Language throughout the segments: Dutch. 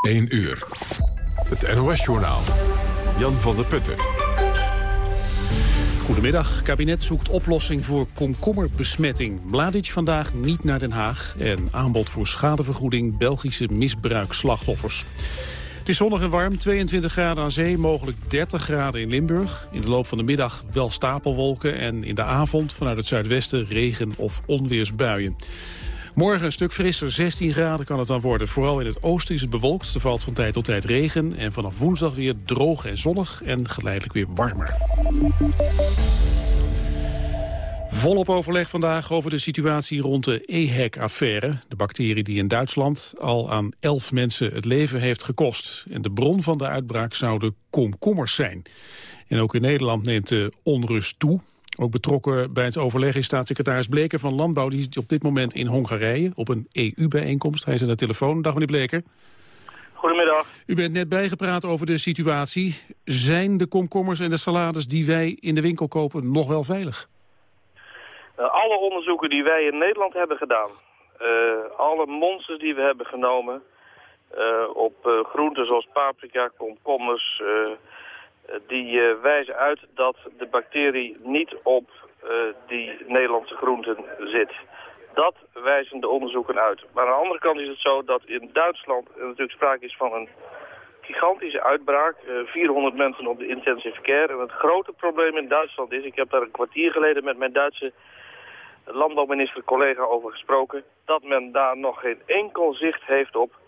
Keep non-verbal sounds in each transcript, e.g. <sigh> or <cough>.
1 uur. Het NOS-journaal. Jan van der Putten. Goedemiddag. Kabinet zoekt oplossing voor komkommerbesmetting. Mladic vandaag niet naar Den Haag. En aanbod voor schadevergoeding Belgische misbruikslachtoffers. Het is zonnig en warm, 22 graden aan zee, mogelijk 30 graden in Limburg. In de loop van de middag wel stapelwolken en in de avond vanuit het zuidwesten regen- of onweersbuien. Morgen een stuk frisser, 16 graden kan het dan worden. Vooral in het oosten is het bewolkt, er valt van tijd tot tijd regen... en vanaf woensdag weer droog en zonnig en geleidelijk weer warmer. Volop overleg vandaag over de situatie rond de EHEC-affaire. De bacterie die in Duitsland al aan elf mensen het leven heeft gekost. En de bron van de uitbraak zouden komkommers zijn. En ook in Nederland neemt de onrust toe. Ook betrokken bij het overleg is staatssecretaris Bleker van Landbouw. Die is op dit moment in Hongarije op een EU-bijeenkomst. Hij is aan de telefoon. Dag meneer Bleker. Goedemiddag. U bent net bijgepraat over de situatie. Zijn de komkommers en de salades die wij in de winkel kopen nog wel veilig? Uh, alle onderzoeken die wij in Nederland hebben gedaan, uh, alle monsters die we hebben genomen uh, op groenten zoals paprika, komkommers, die wijzen uit dat de bacterie niet op die Nederlandse groenten zit. Dat wijzen de onderzoeken uit. Maar aan de andere kant is het zo dat in Duitsland er natuurlijk sprake is van een gigantische uitbraak. 400 mensen op de intensive care. En het grote probleem in Duitsland is, ik heb daar een kwartier geleden met mijn Duitse landbouwminister collega over gesproken... dat men daar nog geen enkel zicht heeft op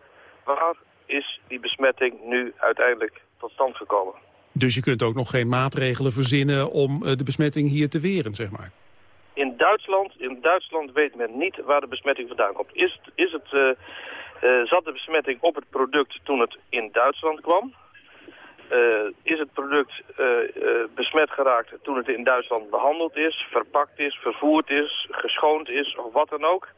waar is die besmetting nu uiteindelijk tot stand gekomen. Dus je kunt ook nog geen maatregelen verzinnen om de besmetting hier te weren, zeg maar? In Duitsland, in Duitsland weet men niet waar de besmetting vandaan komt. Is is het, uh, uh, zat de besmetting op het product toen het in Duitsland kwam? Is het product besmet geraakt toen het in Duitsland behandeld is, verpakt is, vervoerd is, geschoond is of wat dan ook?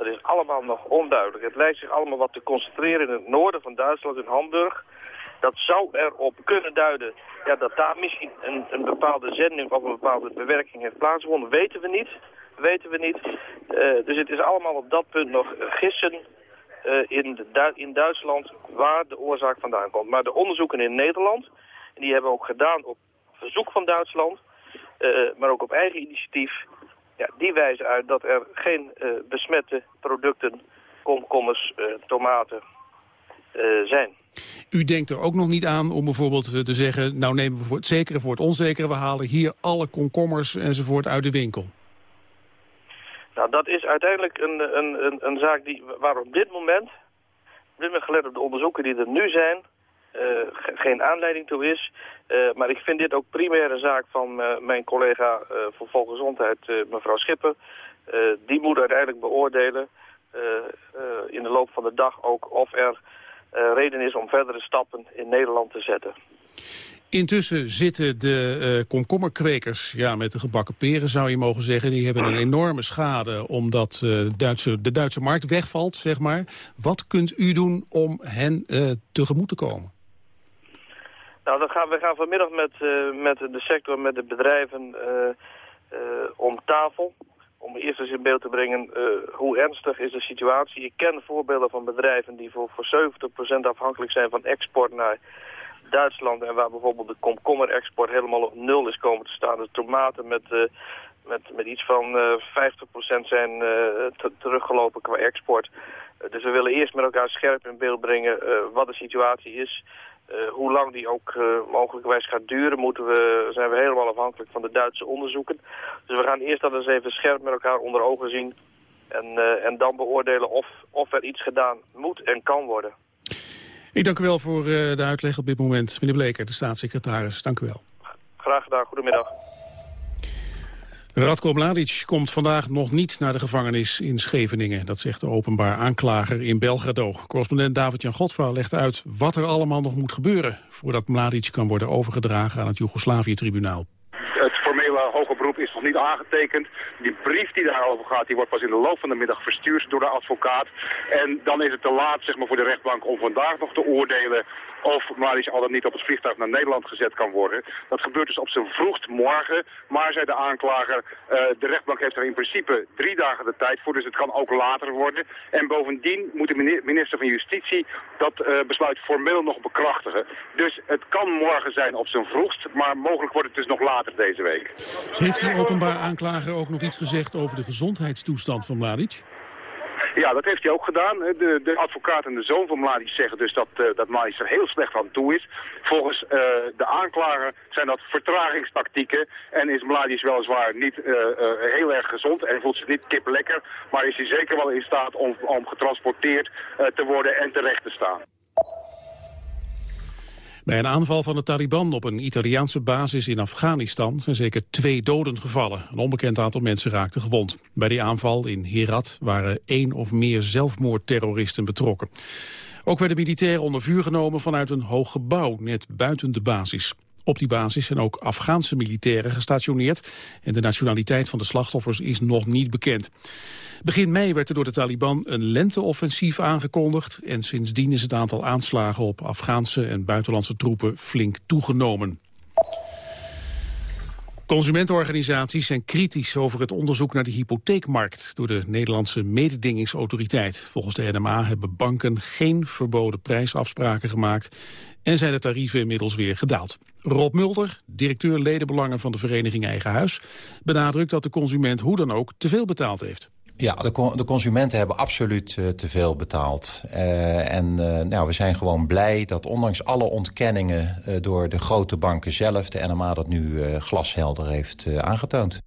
Dat is allemaal nog onduidelijk. Het lijkt zich allemaal wat te concentreren in het noorden van Duitsland, in Hamburg. Dat zou erop kunnen duiden ja, dat daar misschien een, een bepaalde zending of een bepaalde bewerking heeft plaatsgevonden. Weten we niet. Weten we niet. Uh, dus het is allemaal op dat punt nog gissen uh, in, in Duitsland waar de oorzaak vandaan komt. Maar de onderzoeken in Nederland, die hebben we ook gedaan op verzoek van Duitsland, uh, maar ook op eigen initiatief, ja, die wijzen uit dat er geen besmette producten, komkommers, tomaten zijn. U denkt er ook nog niet aan om bijvoorbeeld te zeggen... nou nemen we voor het zekere voor het onzekere... we halen hier alle komkommers enzovoort uit de winkel. Nou, dat is uiteindelijk een, een, een, een zaak die, waar op dit moment... op dit moment gelet op de onderzoeken die er nu zijn... Uh, ge geen aanleiding toe is. Uh, maar ik vind dit ook primair een zaak van uh, mijn collega voor Volksgezondheid, mevrouw Schipper. die moet uiteindelijk beoordelen in de loop van de dag ook of er reden is om verdere stappen in Nederland te zetten. Intussen zitten de uh, komkommerkwekers ja, met de gebakken peren, zou je mogen zeggen. Die hebben een enorme schade omdat uh, Duitse, de Duitse markt wegvalt, zeg maar. Wat kunt u doen om hen uh, tegemoet te komen? Nou, dan gaan, we gaan vanmiddag met, met de sector, met de bedrijven om tafel om eerst eens in beeld te brengen uh, hoe ernstig is de situatie. Ik ken voorbeelden van bedrijven die voor, voor 70% afhankelijk zijn van export naar Duitsland... en waar bijvoorbeeld de komkommerexport helemaal op nul is komen te staan. De tomaten met, uh, met, met iets van uh, 50% zijn teruggelopen qua export. dus we willen eerst met elkaar scherp in beeld brengen wat de situatie is... Uh, hoe lang die ook uh, mogelijkwijs gaat duren, moeten we, zijn we helemaal afhankelijk van de Duitse onderzoeken. Dus we gaan eerst dat eens even scherp met elkaar onder ogen zien. En, uh, en dan beoordelen of, of er iets gedaan moet en kan worden. Ik dank u wel voor de uitleg op dit moment. Meneer Bleker, de staatssecretaris. Dank u wel. Graag gedaan. Goedemiddag. Radko Mladic komt vandaag nog niet naar de gevangenis in Scheveningen. Dat zegt de openbaar aanklager in Belgrado. Correspondent David-Jan Godfra legt uit wat er allemaal nog moet gebeuren... voordat Mladic kan worden overgedragen aan het Joegoslavië-tribunaal. Het formele hoge beroep is nog niet aangetekend. Die brief die daarover gaat, die wordt pas in de loop van de middag verstuurd door de advocaat. En dan is het te laat zeg maar, voor de rechtbank om vandaag nog te oordelen of Mladic al dan niet op het vliegtuig naar Nederland gezet kan worden. Dat gebeurt dus op zijn vroegst morgen. Maar, zei de aanklager, uh, de rechtbank heeft er in principe drie dagen de tijd voor. Dus het kan ook later worden. En bovendien moet de minister van Justitie dat uh, besluit formeel nog bekrachtigen. Dus het kan morgen zijn op zijn vroegst. Maar mogelijk wordt het dus nog later deze week. Heeft de openbaar aanklager ook nog iets gezegd over de gezondheidstoestand van Mladic? Ja, dat heeft hij ook gedaan. De, de advocaat en de zoon van Mladic zeggen dus dat, uh, dat Mladic er heel slecht aan toe is. Volgens uh, de aanklager zijn dat vertragingstactieken. En is Mladic weliswaar niet heel erg gezond en voelt zich niet kip lekker. Maar is hij zeker wel in staat om, om getransporteerd te worden en terecht te staan. Bij een aanval van de Taliban op een Italiaanse basis in Afghanistan zijn zeker twee doden gevallen. Een onbekend aantal mensen raakten gewond. Bij die aanval in Herat waren één of meer zelfmoordterroristen betrokken. Ook werden militairen onder vuur genomen vanuit een hoog gebouw net buiten de basis. Op die basis zijn ook Afghaanse militairen gestationeerd en de nationaliteit van de slachtoffers is nog niet bekend. Begin mei werd er door de Taliban een lenteoffensief aangekondigd en sindsdien is het aantal aanslagen op Afghaanse en buitenlandse troepen flink toegenomen. Consumentenorganisaties zijn kritisch over het onderzoek naar de hypotheekmarkt door de Nederlandse mededingingsautoriteit. Volgens de NMA hebben banken geen verboden prijsafspraken gemaakt en zijn de tarieven inmiddels weer gedaald. Rob Mulder, directeur ledenbelangen van de vereniging Eigen Huis, benadrukt dat de consument hoe dan ook te veel betaald heeft. Ja, de, de, consumenten hebben absoluut uh, te veel betaald. Uh, en uh, nou, we zijn gewoon blij dat ondanks alle ontkenningen door de grote banken zelf... de NMA dat nu glashelder heeft aangetoond.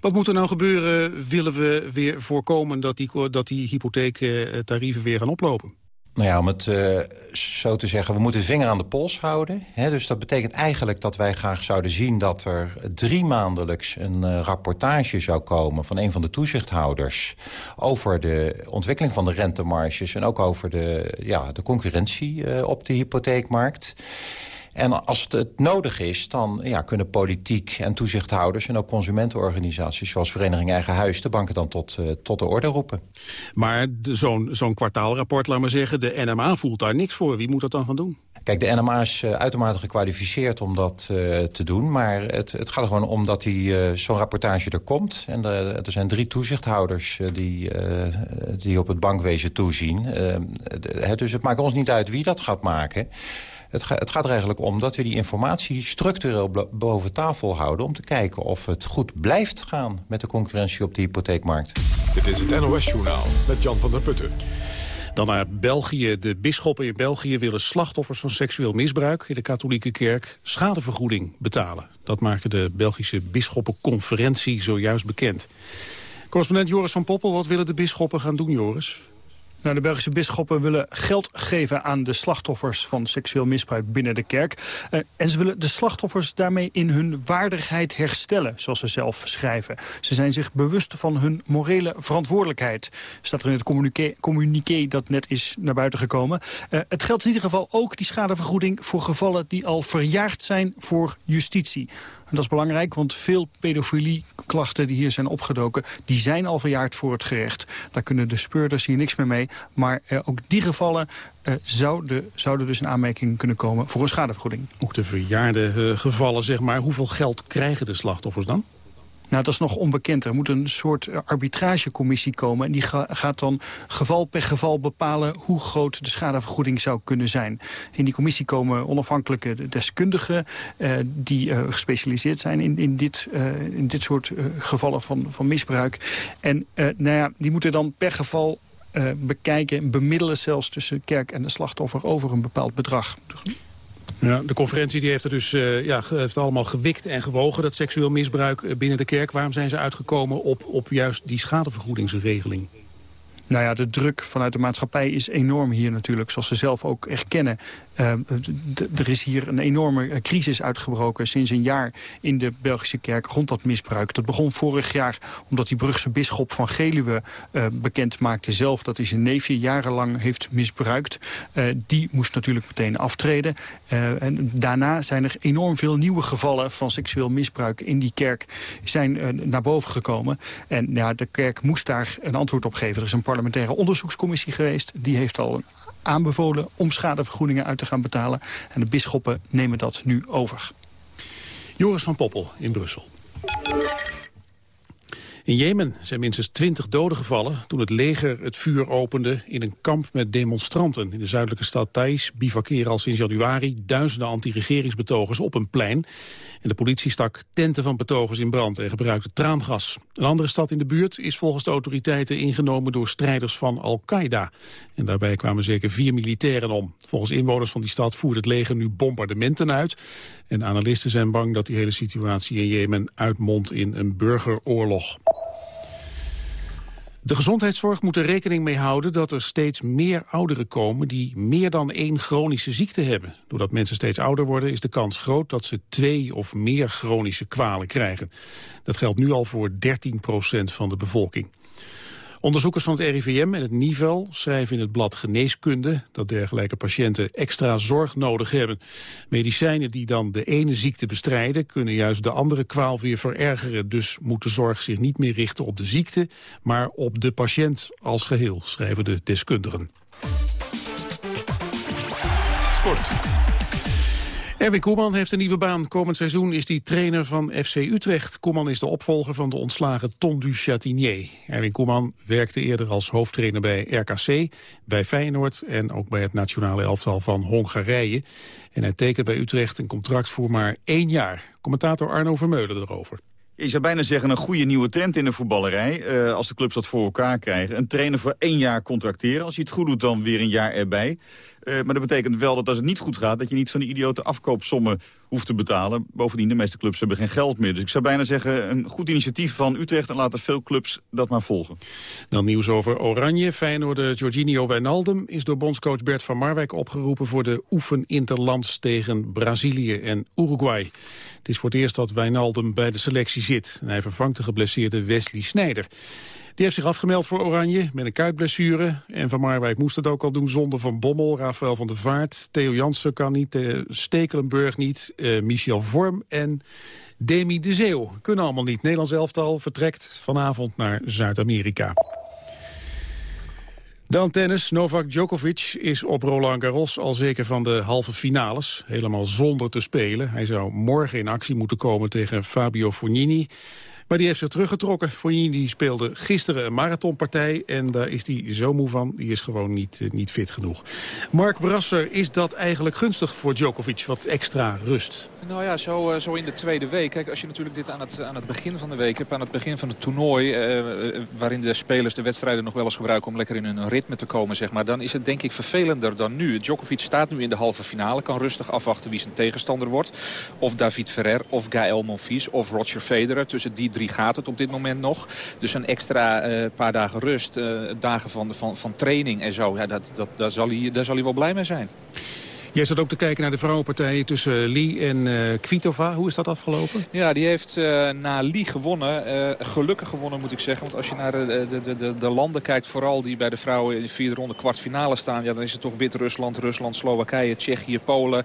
Wat moet er nou gebeuren? Willen we weer voorkomen dat die, dat die hypotheektarieven weer gaan oplopen? Nou ja, om het uh, zo te zeggen, we moeten de vinger aan de pols houden. Hè? Dus dat betekent eigenlijk dat wij graag zouden zien... dat er drie maandelijks een uh, rapportage zou komen van een van de toezichthouders... over de ontwikkeling van de rentemarges en ook over de, ja, de concurrentie uh, op de hypotheekmarkt. En als het nodig is, dan ja, kunnen politiek en toezichthouders... en ook consumentenorganisaties zoals Vereniging Eigen Huis... de banken dan tot, uh, tot de orde roepen. Maar zo'n zo'n kwartaalrapport, laat maar zeggen... de NMA voelt daar niks voor. Wie moet dat dan gaan doen? Kijk, de NMA is uh, uitermate gekwalificeerd om dat uh, te doen. Maar het, het gaat er gewoon om dat zo'n rapportage er komt. En er zijn drie toezichthouders die, die op het bankwezen toezien. dus het maakt ons niet uit wie dat gaat maken... Het, het, gaat er eigenlijk om dat we die informatie structureel boven tafel houden... om te kijken of het goed blijft gaan met de concurrentie op de hypotheekmarkt. Dit is het NOS Journaal met Jan van der Putten. Dan naar België. De bisschoppen in België willen slachtoffers van seksueel misbruik in de katholieke kerk schadevergoeding betalen. Dat maakte de Belgische bisschoppenconferentie zojuist bekend. Correspondent Joris van Poppel, wat willen de bisschoppen gaan doen, Joris? Nou, de Belgische bisschoppen willen geld geven aan de slachtoffers van seksueel misbruik binnen de kerk. Uh, en ze willen de slachtoffers daarmee in hun waardigheid herstellen, zoals ze zelf schrijven. Ze zijn zich bewust van hun morele verantwoordelijkheid. Staat er in het communiqué, dat net is naar buiten gekomen. Uh, het geldt in ieder geval ook die schadevergoeding voor gevallen die al verjaagd zijn voor justitie. En dat is belangrijk, want veel pedofilieklachten die hier zijn opgedoken... die zijn al verjaard voor het gerecht. Daar kunnen de speurders hier niks meer mee. Maar eh, ook die gevallen uh, zouden, zouden dus in aanmerking kunnen komen voor een schadevergoeding. Ook de verjaarde uh, gevallen, zeg maar. Hoeveel geld krijgen de slachtoffers dan? Nou, dat is nog onbekend. Er moet een soort arbitragecommissie komen... en die gaat dan geval per geval bepalen hoe groot de schadevergoeding zou kunnen zijn. In die commissie komen onafhankelijke deskundigen... Eh, die uh, gespecialiseerd zijn in, in, dit, uh, in dit soort gevallen van, van misbruik. En nou ja, die moeten dan per geval bekijken, bemiddelen zelfs tussen kerk en de slachtoffer over een bepaald bedrag. Ja, de conferentie die heeft er dus uh, ja, heeft allemaal gewikt en gewogen, dat seksueel misbruik eh, binnen de kerk. Waarom zijn ze uitgekomen op, op juist die schadevergoedingsregeling? Nou ja, de druk vanuit de maatschappij is enorm hier natuurlijk, zoals ze zelf ook erkennen. Uh, er is hier een enorme eh, crisis uitgebroken sinds een jaar in de Belgische kerk rond dat misbruik. Dat begon vorig jaar omdat die Brugse bisschop van Geluwe uh, bekend maakte zelf dat hij zijn neefje jarenlang heeft misbruikt. Uh, die moest natuurlijk meteen aftreden. en daarna zijn er enorm veel nieuwe gevallen van seksueel misbruik in die kerk zijn naar boven gekomen. En ja, de kerk moest daar een antwoord op geven. Er is een parlementaire onderzoekscommissie geweest. Die heeft al aanbevolen om schadevergoedingen uit te gaan betalen. En de bisschoppen nemen dat nu over. Joris van Poppel in Brussel. In Jemen zijn minstens twintig doden gevallen toen het leger het vuur opende in een kamp met demonstranten. In de zuidelijke stad Thais bivakeren al sinds januari duizenden anti-regeringsbetogers op een plein. En de politie stak tenten van betogers in brand en gebruikte traangas. Een andere stad in de buurt is volgens de autoriteiten ingenomen door strijders van Al-Qaeda. En daarbij kwamen zeker vier militairen om. Volgens inwoners van die stad voert het leger nu bombardementen uit. En analisten zijn bang dat die hele situatie in Jemen uitmondt in een burgeroorlog. De gezondheidszorg moet er rekening mee houden dat er steeds meer ouderen komen die meer dan één chronische ziekte hebben. Doordat mensen steeds ouder worden is de kans groot dat ze twee of meer chronische kwalen krijgen. Dat geldt nu al voor 13 procent van de bevolking. Onderzoekers van het RIVM en het NIVEL schrijven in het blad Geneeskunde dat dergelijke patiënten extra zorg nodig hebben. Medicijnen die dan de ene ziekte bestrijden kunnen juist de andere kwaal weer verergeren. Dus moet de zorg zich niet meer richten op de ziekte, maar op de patiënt als geheel, schrijven de deskundigen. Sport. Erwin Koeman heeft een nieuwe baan. Komend seizoen is hij trainer van FC Utrecht. Koeman is de opvolger van de ontslagen Ton du Chatinier. Erwin Koeman werkte eerder als hoofdtrainer bij RKC, bij Feyenoord... en ook bij het nationale elftal van Hongarije. En hij tekent bij Utrecht een contract voor maar één jaar. Commentator Arno Vermeulen erover. Je zou bijna zeggen een goede nieuwe trend in de voetballerij. Uh, als de clubs dat voor elkaar krijgen. Een trainer voor één jaar contracteren. Als hij het goed doet, dan weer een jaar erbij. Uh, maar dat betekent wel dat als het niet goed gaat... dat je niet van die idiote afkoopsommen hoeft te betalen. Bovendien, de meeste clubs hebben geen geld meer. Dus ik zou bijna zeggen, een goed initiatief van Utrecht... en laten veel clubs dat maar volgen. Dan nieuws over Oranje. Feyenoord Jorginho Wijnaldum is door bondscoach Bert van Marwijk opgeroepen... voor de oefeninterlands tegen Brazilië en Uruguay. Het is voor het eerst dat Wijnaldum bij de selectie zit. Hij vervangt de geblesseerde Wesley Sneijder. Die heeft zich afgemeld voor Oranje met een kuitblessure. En Van Marwijk moest het ook al doen zonder Van Bommel, Rafael van der Vaart. Theo Jansen kan niet, uh, Stekelenburg niet, uh, Michel Vorm en Demi de Zeeuw. Kunnen allemaal niet. Nederlands elftal vertrekt vanavond naar Zuid-Amerika. Dan tennis. Novak Djokovic is op Roland Garros al zeker van de halve finales. Helemaal zonder te spelen. Hij zou morgen in actie moeten komen tegen Fabio Fognini. Maar die heeft zich teruggetrokken. Fognini speelde gisteren een marathonpartij en daar is hij zo moe van. Die is gewoon niet, eh, niet fit genoeg. Mark Brasser, is dat eigenlijk gunstig voor Djokovic? Wat extra rust? Nou ja, zo, eh, zo in de tweede week. Kijk, als je natuurlijk dit aan het, aan het begin van de week hebt, aan het begin van het toernooi... Eh, waarin de spelers de wedstrijden nog wel eens gebruiken om lekker in hun ritme te komen, zeg maar... dan is het denk ik vervelender dan nu. Djokovic staat nu in de halve finale, kan rustig afwachten wie zijn tegenstander wordt. Of David Ferrer, of Gaël Monfils, of Roger Federer. Tussen die drie gaat het op dit moment nog. Dus een extra uh, paar dagen rust, uh, dagen van, van, van training en zo. Ja, dat, dat, daar, zal hij, daar zal hij wel blij mee zijn. Jij zat ook te kijken naar de vrouwenpartij tussen Lee en uh, Kvitova. Hoe is dat afgelopen? Ja, die heeft uh, na Lee gewonnen. Gelukkig gewonnen moet ik zeggen. Want als je naar de, de, de, de, landen kijkt, vooral die bij de vrouwen in de vierde ronde kwartfinale staan. Ja, dan is het toch Wit-Rusland, Rusland, Slowakije, Tsjechië, Polen.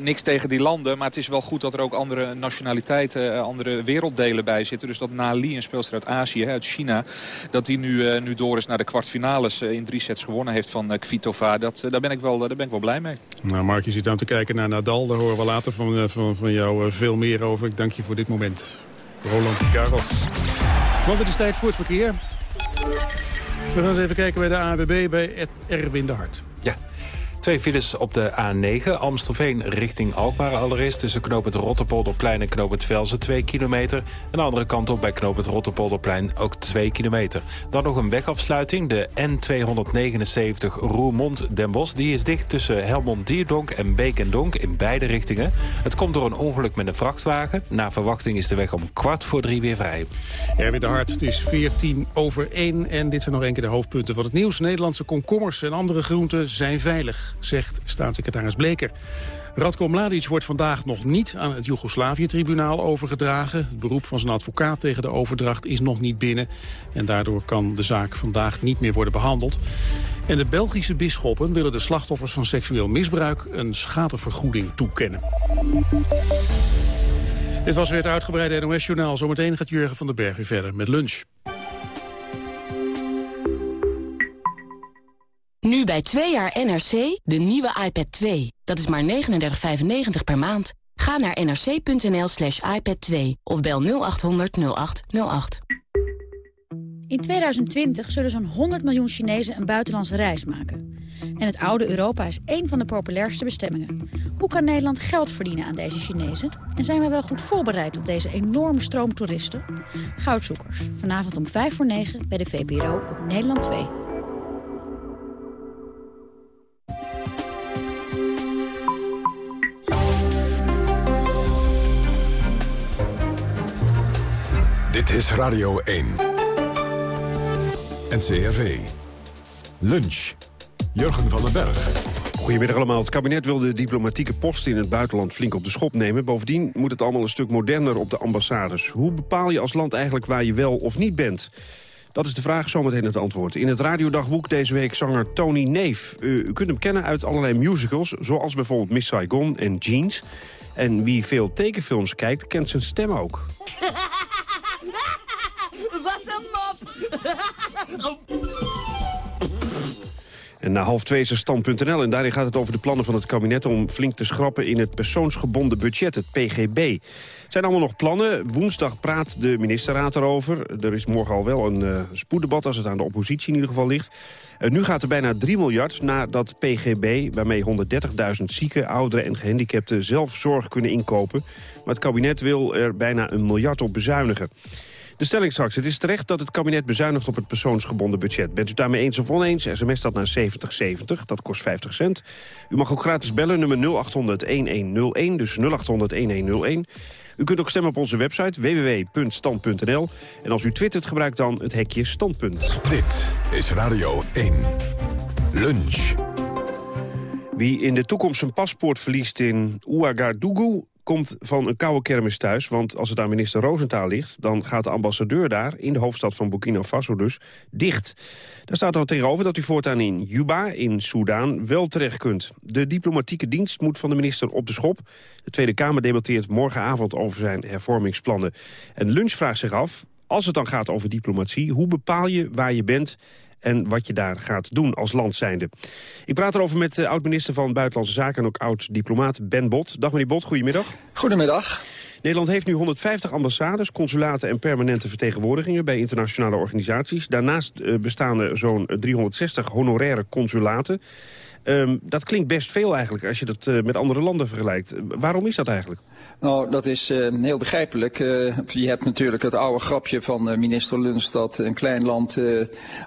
niks tegen die landen. Maar het is wel goed dat er ook andere nationaliteiten, andere werelddelen bij zitten. Dus dat na Lee, een speelster uit Azië, uit China. Dat die nu, nu door is naar de kwartfinales in drie sets gewonnen heeft van Kvitova. Dat, daar, ben ik wel, daar ben ik wel blij mee. Nou, Mark, je zit aan te kijken naar Nadal. Daar horen we later van, eh, van, van jou eh, veel meer over. Ik dank je voor dit moment. Roland Garros. Want het is tijd voor het verkeer. We gaan eens even kijken bij de AWB bij Erwin de Hart. Twee files op de A9, Amstelveen richting Alkmaar allereerst... tussen knoop het Rotterpolderplein en knoop het Velzen 2 kilometer. En de andere kant op bij knoop het Rotterpolderplein ook 2 kilometer. Dan nog een wegafsluiting, de N279 Roermond-Den Bosch. Die is dicht tussen Helmond-Dierdonk en Beek en Donk in beide richtingen. Het komt door een ongeluk met een vrachtwagen. Na verwachting is de weg om kwart voor drie weer vrij. Erwin de Hart, het is 14 over 1 en dit zijn nog een keer de hoofdpunten van het nieuws. Nederlandse komkommers en andere groenten zijn veilig, zegt staatssecretaris Bleker. Radko Mladic wordt vandaag nog niet aan het Joegoslavië-tribunaal overgedragen. Het beroep van zijn advocaat tegen de overdracht is nog niet binnen. En daardoor kan de zaak vandaag niet meer worden behandeld. En de Belgische bisschoppen willen de slachtoffers van seksueel misbruik... een schadevergoeding toekennen. Dit was weer het uitgebreide NOS-journaal. Zometeen gaat Jurgen van den Berg weer verder met lunch. Nu bij 2 jaar NRC de nieuwe iPad 2. Dat is maar 39,95 per maand. Ga naar nrc.nl slash iPad 2 of bel 0800 0808. In 2020 zullen zo'n 100 miljoen Chinezen een buitenlandse reis maken. En het oude Europa is één van de populairste bestemmingen. Hoe kan Nederland geld verdienen aan deze Chinezen? En zijn we wel goed voorbereid op deze enorme stroom toeristen? Goudzoekers, vanavond om 5 voor 9 bij de VPRO op Nederland 2. Dit is Radio 1. NCRV. Lunch. Jurgen van den Berg. Goedemiddag allemaal. Het kabinet wil de diplomatieke posten in het buitenland flink op de schop nemen. Bovendien moet het allemaal een stuk moderner op de ambassades. Hoe bepaal je als land eigenlijk waar je wel of niet bent? Dat is de vraag, zometeen het antwoord. In het radiodagboek deze week zanger Tony Neef. U, u kunt hem kennen uit allerlei musicals, zoals bijvoorbeeld Miss Saigon en Jeans. En wie veel tekenfilms kijkt, kent zijn stem ook. <laughs> En na half twee is er stand.nl en daarin gaat het over de plannen van het kabinet... om flink te schrappen in het persoonsgebonden budget, het PGB. Het zijn allemaal nog plannen. Woensdag praat de ministerraad erover. Er is morgen al wel een uh, spoeddebat als het aan de oppositie in ieder geval ligt. Uh, nu gaat er bijna 3 miljard naar dat PGB... waarmee 130.000 zieken, ouderen en gehandicapten zelf zorg kunnen inkopen. Maar het kabinet wil er bijna een miljard op bezuinigen. De stelling straks. Het is terecht dat het kabinet bezuinigt op het persoonsgebonden budget. Bent u daarmee eens of oneens? SMS dat naar 7070. Dat kost 50 cent. U mag ook gratis bellen, nummer 0800-1101. Dus 0800-1101. U kunt ook stemmen op onze website www.stand.nl. En als u twittert, gebruik dan het hekje standpunt. Dit is Radio 1. Lunch. Wie in de toekomst zijn paspoort verliest in Ouagadougou komt van een koude kermis thuis. Want als het aan minister Roosentaal ligt... dan gaat de ambassadeur daar, in de hoofdstad van Burkina Faso dus, dicht. Daar staat dan tegenover dat u voortaan in Juba, in Soudaan, wel terecht kunt. De diplomatieke dienst moet van de minister op de schop. De Tweede Kamer debatteert morgenavond over zijn hervormingsplannen. En Lunch vraagt zich af, als het dan gaat over diplomatie... hoe bepaal je waar je bent en wat je daar gaat doen als land zijnde. Ik praat erover met de oud-minister van Buitenlandse Zaken... en ook oud-diplomaat Ben Bot. Dag meneer Bot, goedemiddag. Goedemiddag. Nederland heeft nu 150 ambassades, consulaten en permanente vertegenwoordigingen bij internationale organisaties. Daarnaast uh, bestaan er zo'n 360 honoraire consulaten. Um, dat klinkt best veel eigenlijk als je dat uh, met andere landen vergelijkt. waarom is dat eigenlijk? Nou, dat is uh, heel begrijpelijk. Uh, je hebt natuurlijk het oude grapje van minister Luns dat een klein land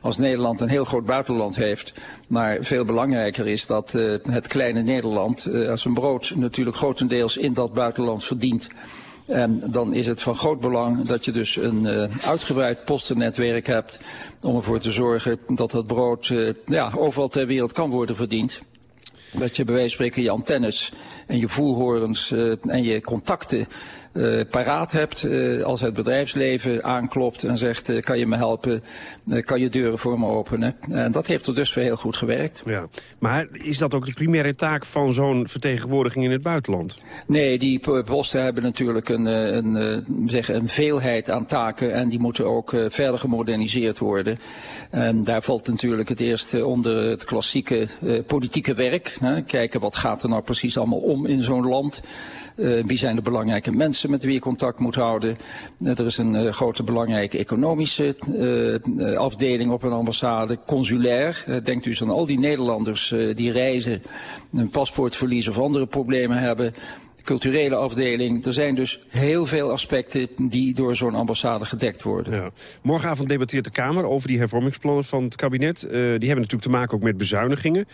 als Nederland een heel groot buitenland heeft. Maar veel belangrijker is dat het kleine Nederland als een brood natuurlijk grotendeels in dat buitenland verdient. En dan is het van groot belang dat je dus een uh, uitgebreid postennetwerk hebt om ervoor te zorgen dat het brood uh, ja, overal ter wereld kan worden verdiend. Dat je bij wijze van spreken je antennes en je voelhorens uh, en je contacten paraat hebt uh, als het bedrijfsleven aanklopt en zegt uh, kan je me helpen, kan je deuren voor me openen. En dat heeft er dus weer heel goed gewerkt. Ja. Maar is dat ook de primaire taak van zo'n vertegenwoordiging in het buitenland? Nee, die posten hebben natuurlijk een, een, zeg, een veelheid aan taken en die moeten ook verder gemoderniseerd worden. En daar valt natuurlijk het eerste onder het klassieke politieke werk. Hè. Kijken wat gaat er nou precies allemaal om in zo'n land. wie zijn de belangrijke mensen met wie je contact moet houden. er is een grote belangrijke economische afdeling op een ambassade, consulair. denkt dus aan al die Nederlanders die reizen, een paspoort verliezen of andere problemen hebben culturele afdeling. Er zijn dus heel veel aspecten die door zo'n ambassade gedekt worden. Ja. Morgenavond debatteert de Kamer over die hervormingsplannen van het kabinet. Die hebben natuurlijk te maken ook met bezuinigingen.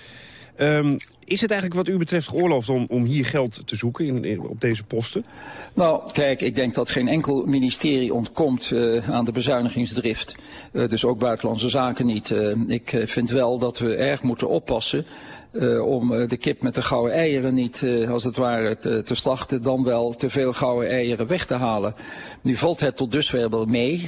Um, is het eigenlijk wat u betreft geoorloofd om, om hier geld te zoeken in, op deze posten? Nou, kijk, ik denk dat geen enkel ministerie ontkomt uh, aan de bezuinigingsdrift. Uh, dus ook buitenlandse zaken niet. ik vind wel dat we erg moeten oppassen uh, om uh, de kip met de gouden eieren niet, uh, als het ware, te, te, slachten, dan wel te veel gouden eieren weg te halen. Nu valt het tot dusver wel mee.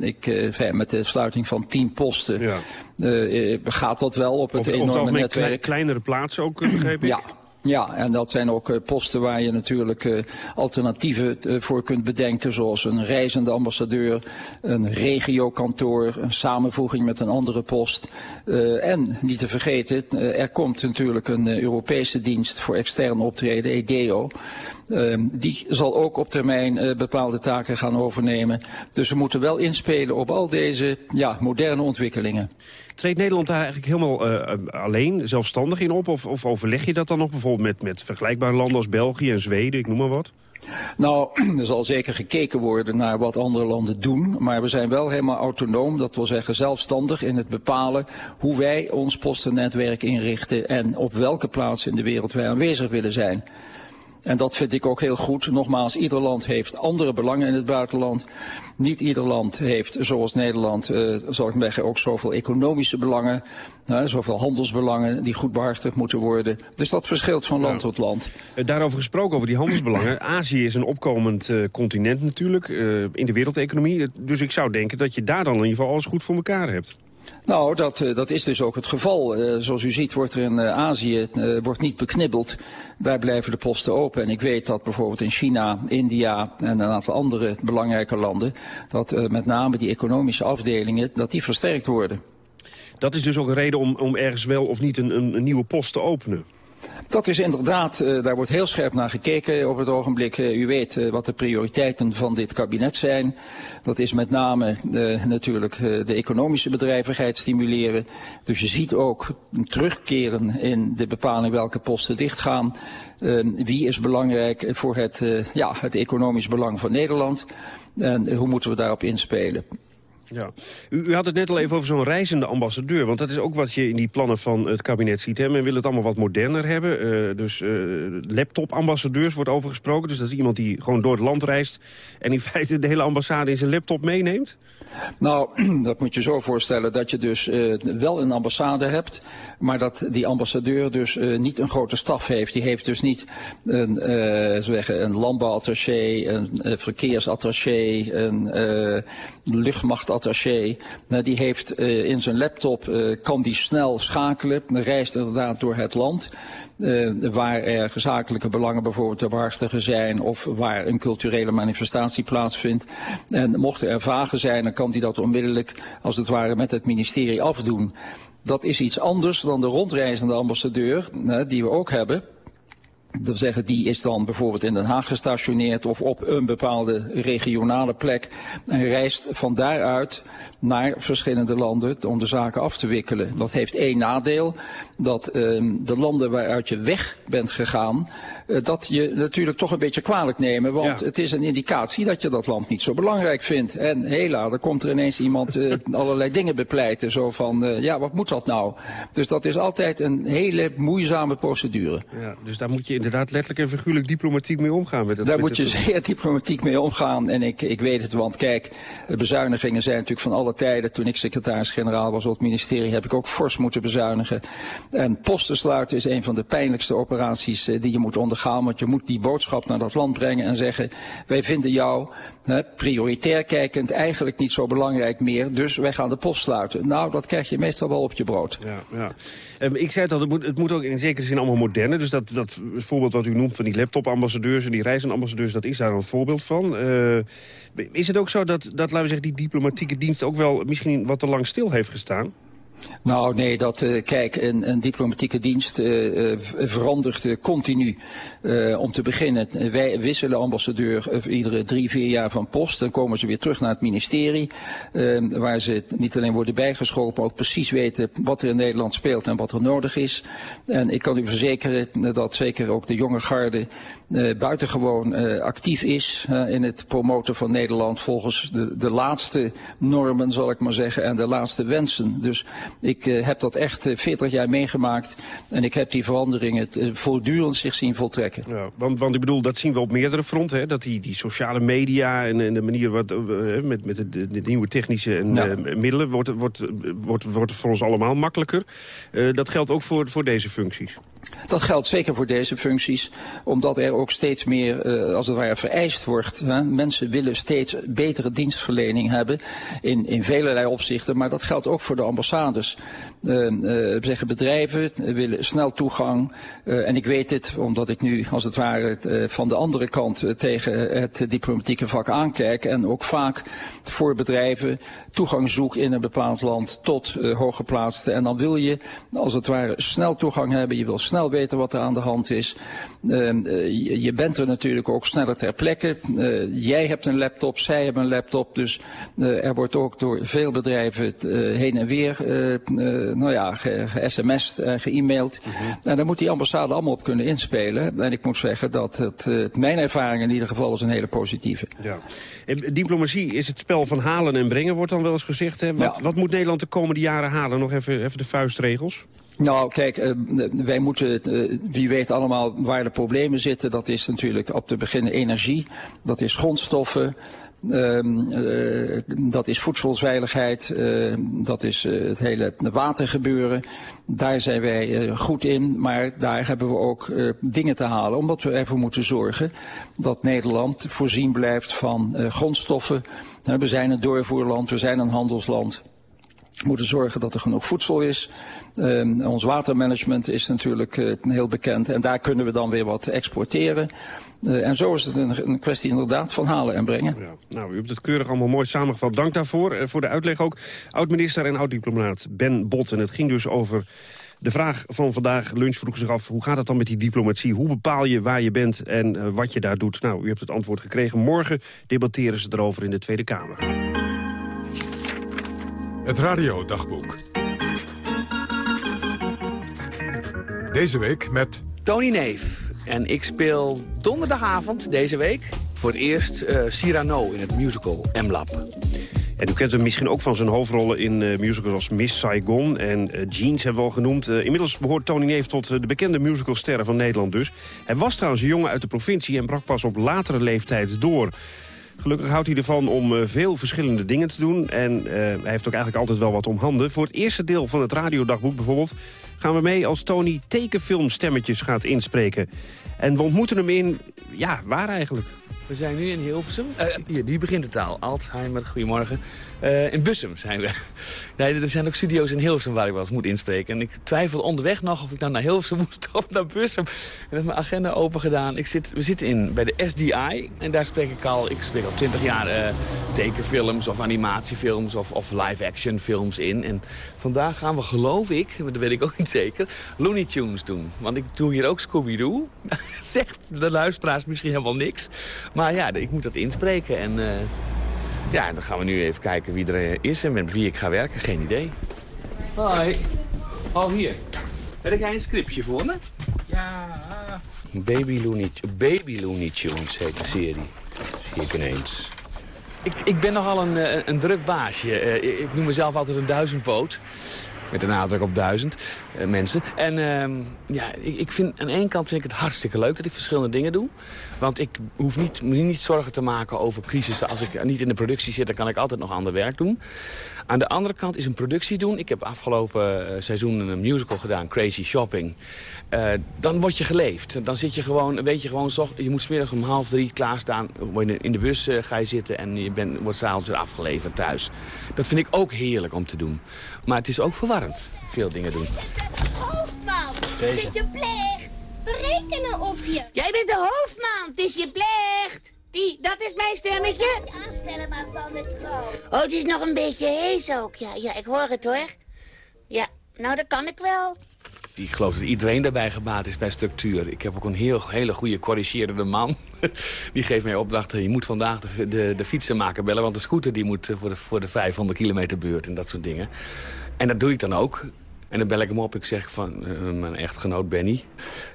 ik, met de sluiting van tien posten ja. gaat dat wel op het of, enorme of netwerk. kleinere plaatsen ook, begreep ik? Ja. Ja, en dat zijn ook uh, posten waar je natuurlijk uh, alternatieven uh, voor kunt bedenken, zoals een reizende ambassadeur, een regiokantoor, een samenvoeging met een andere post. en niet te vergeten, er komt natuurlijk een Europese dienst voor externe optreden, EDEO. Die zal ook op termijn bepaalde taken gaan overnemen. Dus we moeten wel inspelen op al deze ja, moderne ontwikkelingen. Treedt Nederland daar eigenlijk helemaal uh, alleen, zelfstandig in op? Of, of, overleg je dat dan nog bijvoorbeeld met, met vergelijkbare landen als België en Zweden, ik noem maar wat? Nou, <clears throat> er zal zeker gekeken worden naar wat andere landen doen. Maar we zijn wel helemaal autonoom, dat wil zeggen zelfstandig in het bepalen hoe wij ons postennetwerk inrichten en op welke plaats in de wereld wij aanwezig willen zijn. En dat vind ik ook heel goed. Nogmaals, ieder land heeft andere belangen in het buitenland. Niet ieder land heeft, zoals Nederland, uh, zal ik zeggen, ook zoveel economische belangen. Zoveel handelsbelangen die goed behartigd moeten worden. Dus dat verschilt van land tot land. Uh, daarover gesproken, over die handelsbelangen. <clears throat> Azië is een opkomend uh, continent natuurlijk, in de wereldeconomie. Dus ik zou denken dat je daar dan in ieder geval alles goed voor elkaar hebt. Nou, dat, uh, dat is dus ook het geval. Uh, zoals u ziet wordt er in uh, Azië wordt niet beknibbeld. Daar blijven de posten open. En ik weet dat bijvoorbeeld in China, India en een aantal andere belangrijke landen... dat met name die economische afdelingen, dat die versterkt worden. Dat is dus ook een reden om, om ergens wel of niet een, een nieuwe post te openen? Dat is inderdaad, uh, daar wordt heel scherp naar gekeken op het ogenblik. Uh, u weet uh, wat de prioriteiten van dit kabinet zijn. Dat is met name natuurlijk de economische bedrijvigheid stimuleren. Dus je ziet ook terugkeren in de bepaling welke posten dichtgaan. wie is belangrijk voor het, ja, het economisch belang van Nederland? En hoe moeten we daarop inspelen? Ja. U, u, had het net al even over zo'n reizende ambassadeur. Want dat is ook wat je in die plannen van het kabinet ziet. Hè? Men wil het allemaal wat moderner hebben. Uh, dus uh, laptop-ambassadeurs wordt over gesproken. Dus dat is iemand die gewoon door het land reist... en in <laughs> feite de hele ambassade in zijn laptop meeneemt? Nou, <clears throat> dat moet je zo voorstellen dat je dus uh, wel een ambassade hebt... maar dat die ambassadeur dus niet een grote staf heeft. Die heeft dus niet een, een landbouwattaché, een verkeersattaché... een luchtmachtattaché attaché. Nou, die heeft uh, in zijn laptop, uh, kan die snel schakelen, reist inderdaad door het land. Waar er gezamenlijke belangen bijvoorbeeld te behartigen zijn of waar een culturele manifestatie plaatsvindt. En mochten er vragen zijn, dan kan die dat onmiddellijk als het ware met het ministerie afdoen. Dat is iets anders dan de rondreizende ambassadeur, die we ook hebben. Dat zeggen, die is dan bijvoorbeeld in Den Haag gestationeerd of op een bepaalde regionale plek en reist van daaruit naar verschillende landen om de zaken af te wikkelen. Dat heeft één nadeel, dat uh, de landen waaruit je weg bent gegaan, uh, dat je natuurlijk toch een beetje kwalijk nemen, want ja. het is een indicatie dat je dat land niet zo belangrijk vindt. En hela, dan komt er ineens iemand uh, <laughs> allerlei dingen bepleiten, zo van, uh, ja, wat moet dat nou? Dus dat is altijd een hele moeizame procedure. Ja, dus daar moet je inderdaad letterlijk en figuurlijk diplomatiek mee omgaan. Met dat, Daar moet je zeer diplomatiek mee omgaan. En ik, ik weet het, want kijk, bezuinigingen zijn natuurlijk van alle tijden. Toen ik secretaris-generaal was op het ministerie heb ik ook fors moeten bezuinigen. En posten sluiten is een van de pijnlijkste operaties uh, die je moet ondergaan. Want je moet die boodschap naar dat land brengen en zeggen... wij vinden jou hè, prioritair kijkend eigenlijk niet zo belangrijk meer. Dus wij gaan de post sluiten. Nou, dat krijg je meestal wel op je brood. Ja, ja. Um, ik zei het al, het moet, het moet ook in zekere zin allemaal moderner. Dus dat, dat voorbeeld wat u noemt van die laptop-ambassadeurs en die reizende-ambassadeurs... dat is daar een voorbeeld van. Uh, is het ook zo dat, dat, laten we zeggen, die diplomatieke dienst ook wel misschien wat te lang stil heeft gestaan? Nou, nee, dat, uh, kijk, een, een, diplomatieke dienst uh, verandert continu. om te beginnen, wij wisselen ambassadeur iedere drie, vier jaar van post. Dan komen ze weer terug naar het ministerie, waar ze niet alleen worden bijgeschoold, maar ook precies weten wat er in Nederland speelt en wat er nodig is. En ik kan u verzekeren dat zeker ook de jonge garde buitengewoon actief is in het promoten van Nederland volgens de, de laatste normen, zal ik maar zeggen, en de laatste wensen. Dus ik uh, heb dat echt uh, 40 jaar meegemaakt en ik heb die veranderingen uh, voortdurend zich zien voltrekken. Ja, want, want ik bedoel, dat zien we op meerdere fronten, hè? dat die, die sociale media en, en de manier wat, met, met de, de, nieuwe technische en, middelen wordt, wordt, wordt, wordt voor ons allemaal makkelijker. dat geldt ook voor, voor deze functies. Dat geldt zeker voor deze functies, omdat er ook steeds meer, uh, als het ware, vereist wordt. Mensen willen steeds betere dienstverlening hebben in, in velelei opzichten, maar dat geldt ook voor de ambassades. Uh, zeggen bedrijven willen snel toegang, en ik weet het, omdat ik nu, als het ware, van de andere kant tegen het diplomatieke vak aankijk en ook vaak voor bedrijven toegang zoek in een bepaald land tot hooggeplaatsten. En dan wil je, als het ware, snel toegang hebben, je wil snel weten wat er aan de hand is. Uh, je, je, bent er natuurlijk ook sneller ter plekke. Uh, jij hebt een laptop, zij hebben een laptop. Dus uh, er wordt ook door veel bedrijven heen en weer nou ja, ge-sms'd en ge-e-mailed. Mm -hmm. En daar moet die ambassade allemaal op kunnen inspelen. En ik moet zeggen dat het, mijn ervaring in ieder geval is een hele positieve. Ja. En diplomatie is het spel van halen en brengen, wordt dan wel eens gezegd. Hè? Wat, ja. wat moet Nederland de komende jaren halen? Nog even, even de vuistregels. Nou, kijk, uh, wij moeten, uh, wie weet allemaal waar de problemen zitten. Dat is natuurlijk op te beginnen energie, dat is grondstoffen, uh, dat is voedselveiligheid, dat is het hele watergebeuren. Daar zijn wij goed in, maar daar hebben we ook dingen te halen. Omdat we ervoor moeten zorgen dat Nederland voorzien blijft van grondstoffen. we zijn een doorvoerland, we zijn een handelsland. Moeten zorgen dat er genoeg voedsel is. Uh, ons watermanagement is natuurlijk uh, heel bekend en daar kunnen we dan weer wat exporteren. Uh, en zo is het een, een, kwestie inderdaad van halen en brengen. Nou, u hebt het keurig allemaal mooi samengevat. Dank daarvoor. Uh, voor de uitleg ook oud-minister en oud-diplomaat Ben Bot. En het ging dus over de vraag van vandaag. Lunch vroeg zich af, hoe gaat het dan met die diplomatie? Hoe bepaal je waar je bent en wat je daar doet? Nou, u hebt het antwoord gekregen. Morgen debatteren ze erover in de Tweede Kamer. Het radiodagboek. Deze week met... Tony Neef. En ik speel donderdagavond deze week voor het eerst uh, Cyrano in het musical M-Lab. En u kent hem misschien ook van zijn hoofdrollen in uh, musicals als Miss Saigon en uh, Jeans hebben we al genoemd. Uh, inmiddels behoort Tony Neef tot de bekende musicalsterren van Nederland dus. Hij was trouwens een jongen uit de provincie en brak pas op latere leeftijd door. Gelukkig houdt hij ervan om uh, veel verschillende dingen te doen. En uh, hij heeft ook eigenlijk altijd wel wat om handen. Voor het eerste deel van het radiodagboek bijvoorbeeld... gaan we mee als Tony tekenfilmstemmetjes gaat inspreken. En we ontmoeten hem in... Ja, waar eigenlijk? We zijn nu in Hilversum. Uh, hier, die begint de taal. Alzheimer, goedemorgen. Uh, in Bussum zijn we. <laughs> ja, er zijn ook studio's in Hilversum waar ik wel eens moet inspreken. En ik twijfel onderweg nog of ik dan naar Hilversum <laughs> moest of naar Bussum. Ik heb mijn agenda open gedaan. Ik zit, we zitten in, bij de SDI. En daar spreek ik al, ik spreek al twintig jaar uh, tekenfilms of animatiefilms of, of live-action films in. En vandaag gaan we, geloof ik, <laughs> dat weet ik ook niet zeker, Looney Tunes doen. Want ik doe hier ook Scooby-Doo. Zegt de luisteraars misschien helemaal niks. Maar ja, ik moet dat inspreken en... Uh, ja, dan gaan we nu even kijken wie er is en met wie ik ga werken. Geen idee. Hoi. Oh, hier. Heb jij een scriptje voor me? Ja. Baby Looney, Baby Looney Tunes heet de serie. Zie ik ineens. Ik, ik ben nogal een, een, een druk baasje. Ik noem mezelf altijd een duizendpoot. Met een nadruk op duizend uh, mensen. En uh, ja, ik, ik, vind, aan één kant vind ik het hartstikke leuk dat ik verschillende dingen doe. Want ik hoef niet, niet zorgen te maken over crisissen. Als ik niet in de productie zit, dan kan ik altijd nog ander werk doen. Aan de andere kant is een productie doen. Ik heb afgelopen uh, seizoen een musical gedaan, Crazy Shopping. Uh, dan word je geleefd. Dan zit je gewoon, weet je gewoon, je moet smiddags om half drie klaarstaan. In de bus uh, ga je zitten en je bent, wordt s'avonds weer afgeleverd thuis. Dat vind ik ook heerlijk om te doen. Maar het is ook verwarrend, veel dingen doen. Hoofdman, het is je plicht. Berekenen op je. Jij bent de hoofdman, het is je plicht. Die, dat is mijn stemmetje. Ik aanstellen maar van de troon. Oh, het is nog een beetje hees ook. Ja, ja, ik hoor het hoor. Ja, Nou, dat kan ik wel. Ik geloof dat iedereen daarbij gebaat is bij structuur. Ik heb ook een heel, hele goede corrigerende man. <laughs> Die geeft mij opdrachten. Je moet vandaag de, de, de fietsenmaker bellen. Want de scooter die moet voor de, voor de 500 kilometer beurt en dat soort dingen. En dat doe ik dan ook. En dan bel ik hem op. Ik zeg van uh, mijn echtgenoot Benny.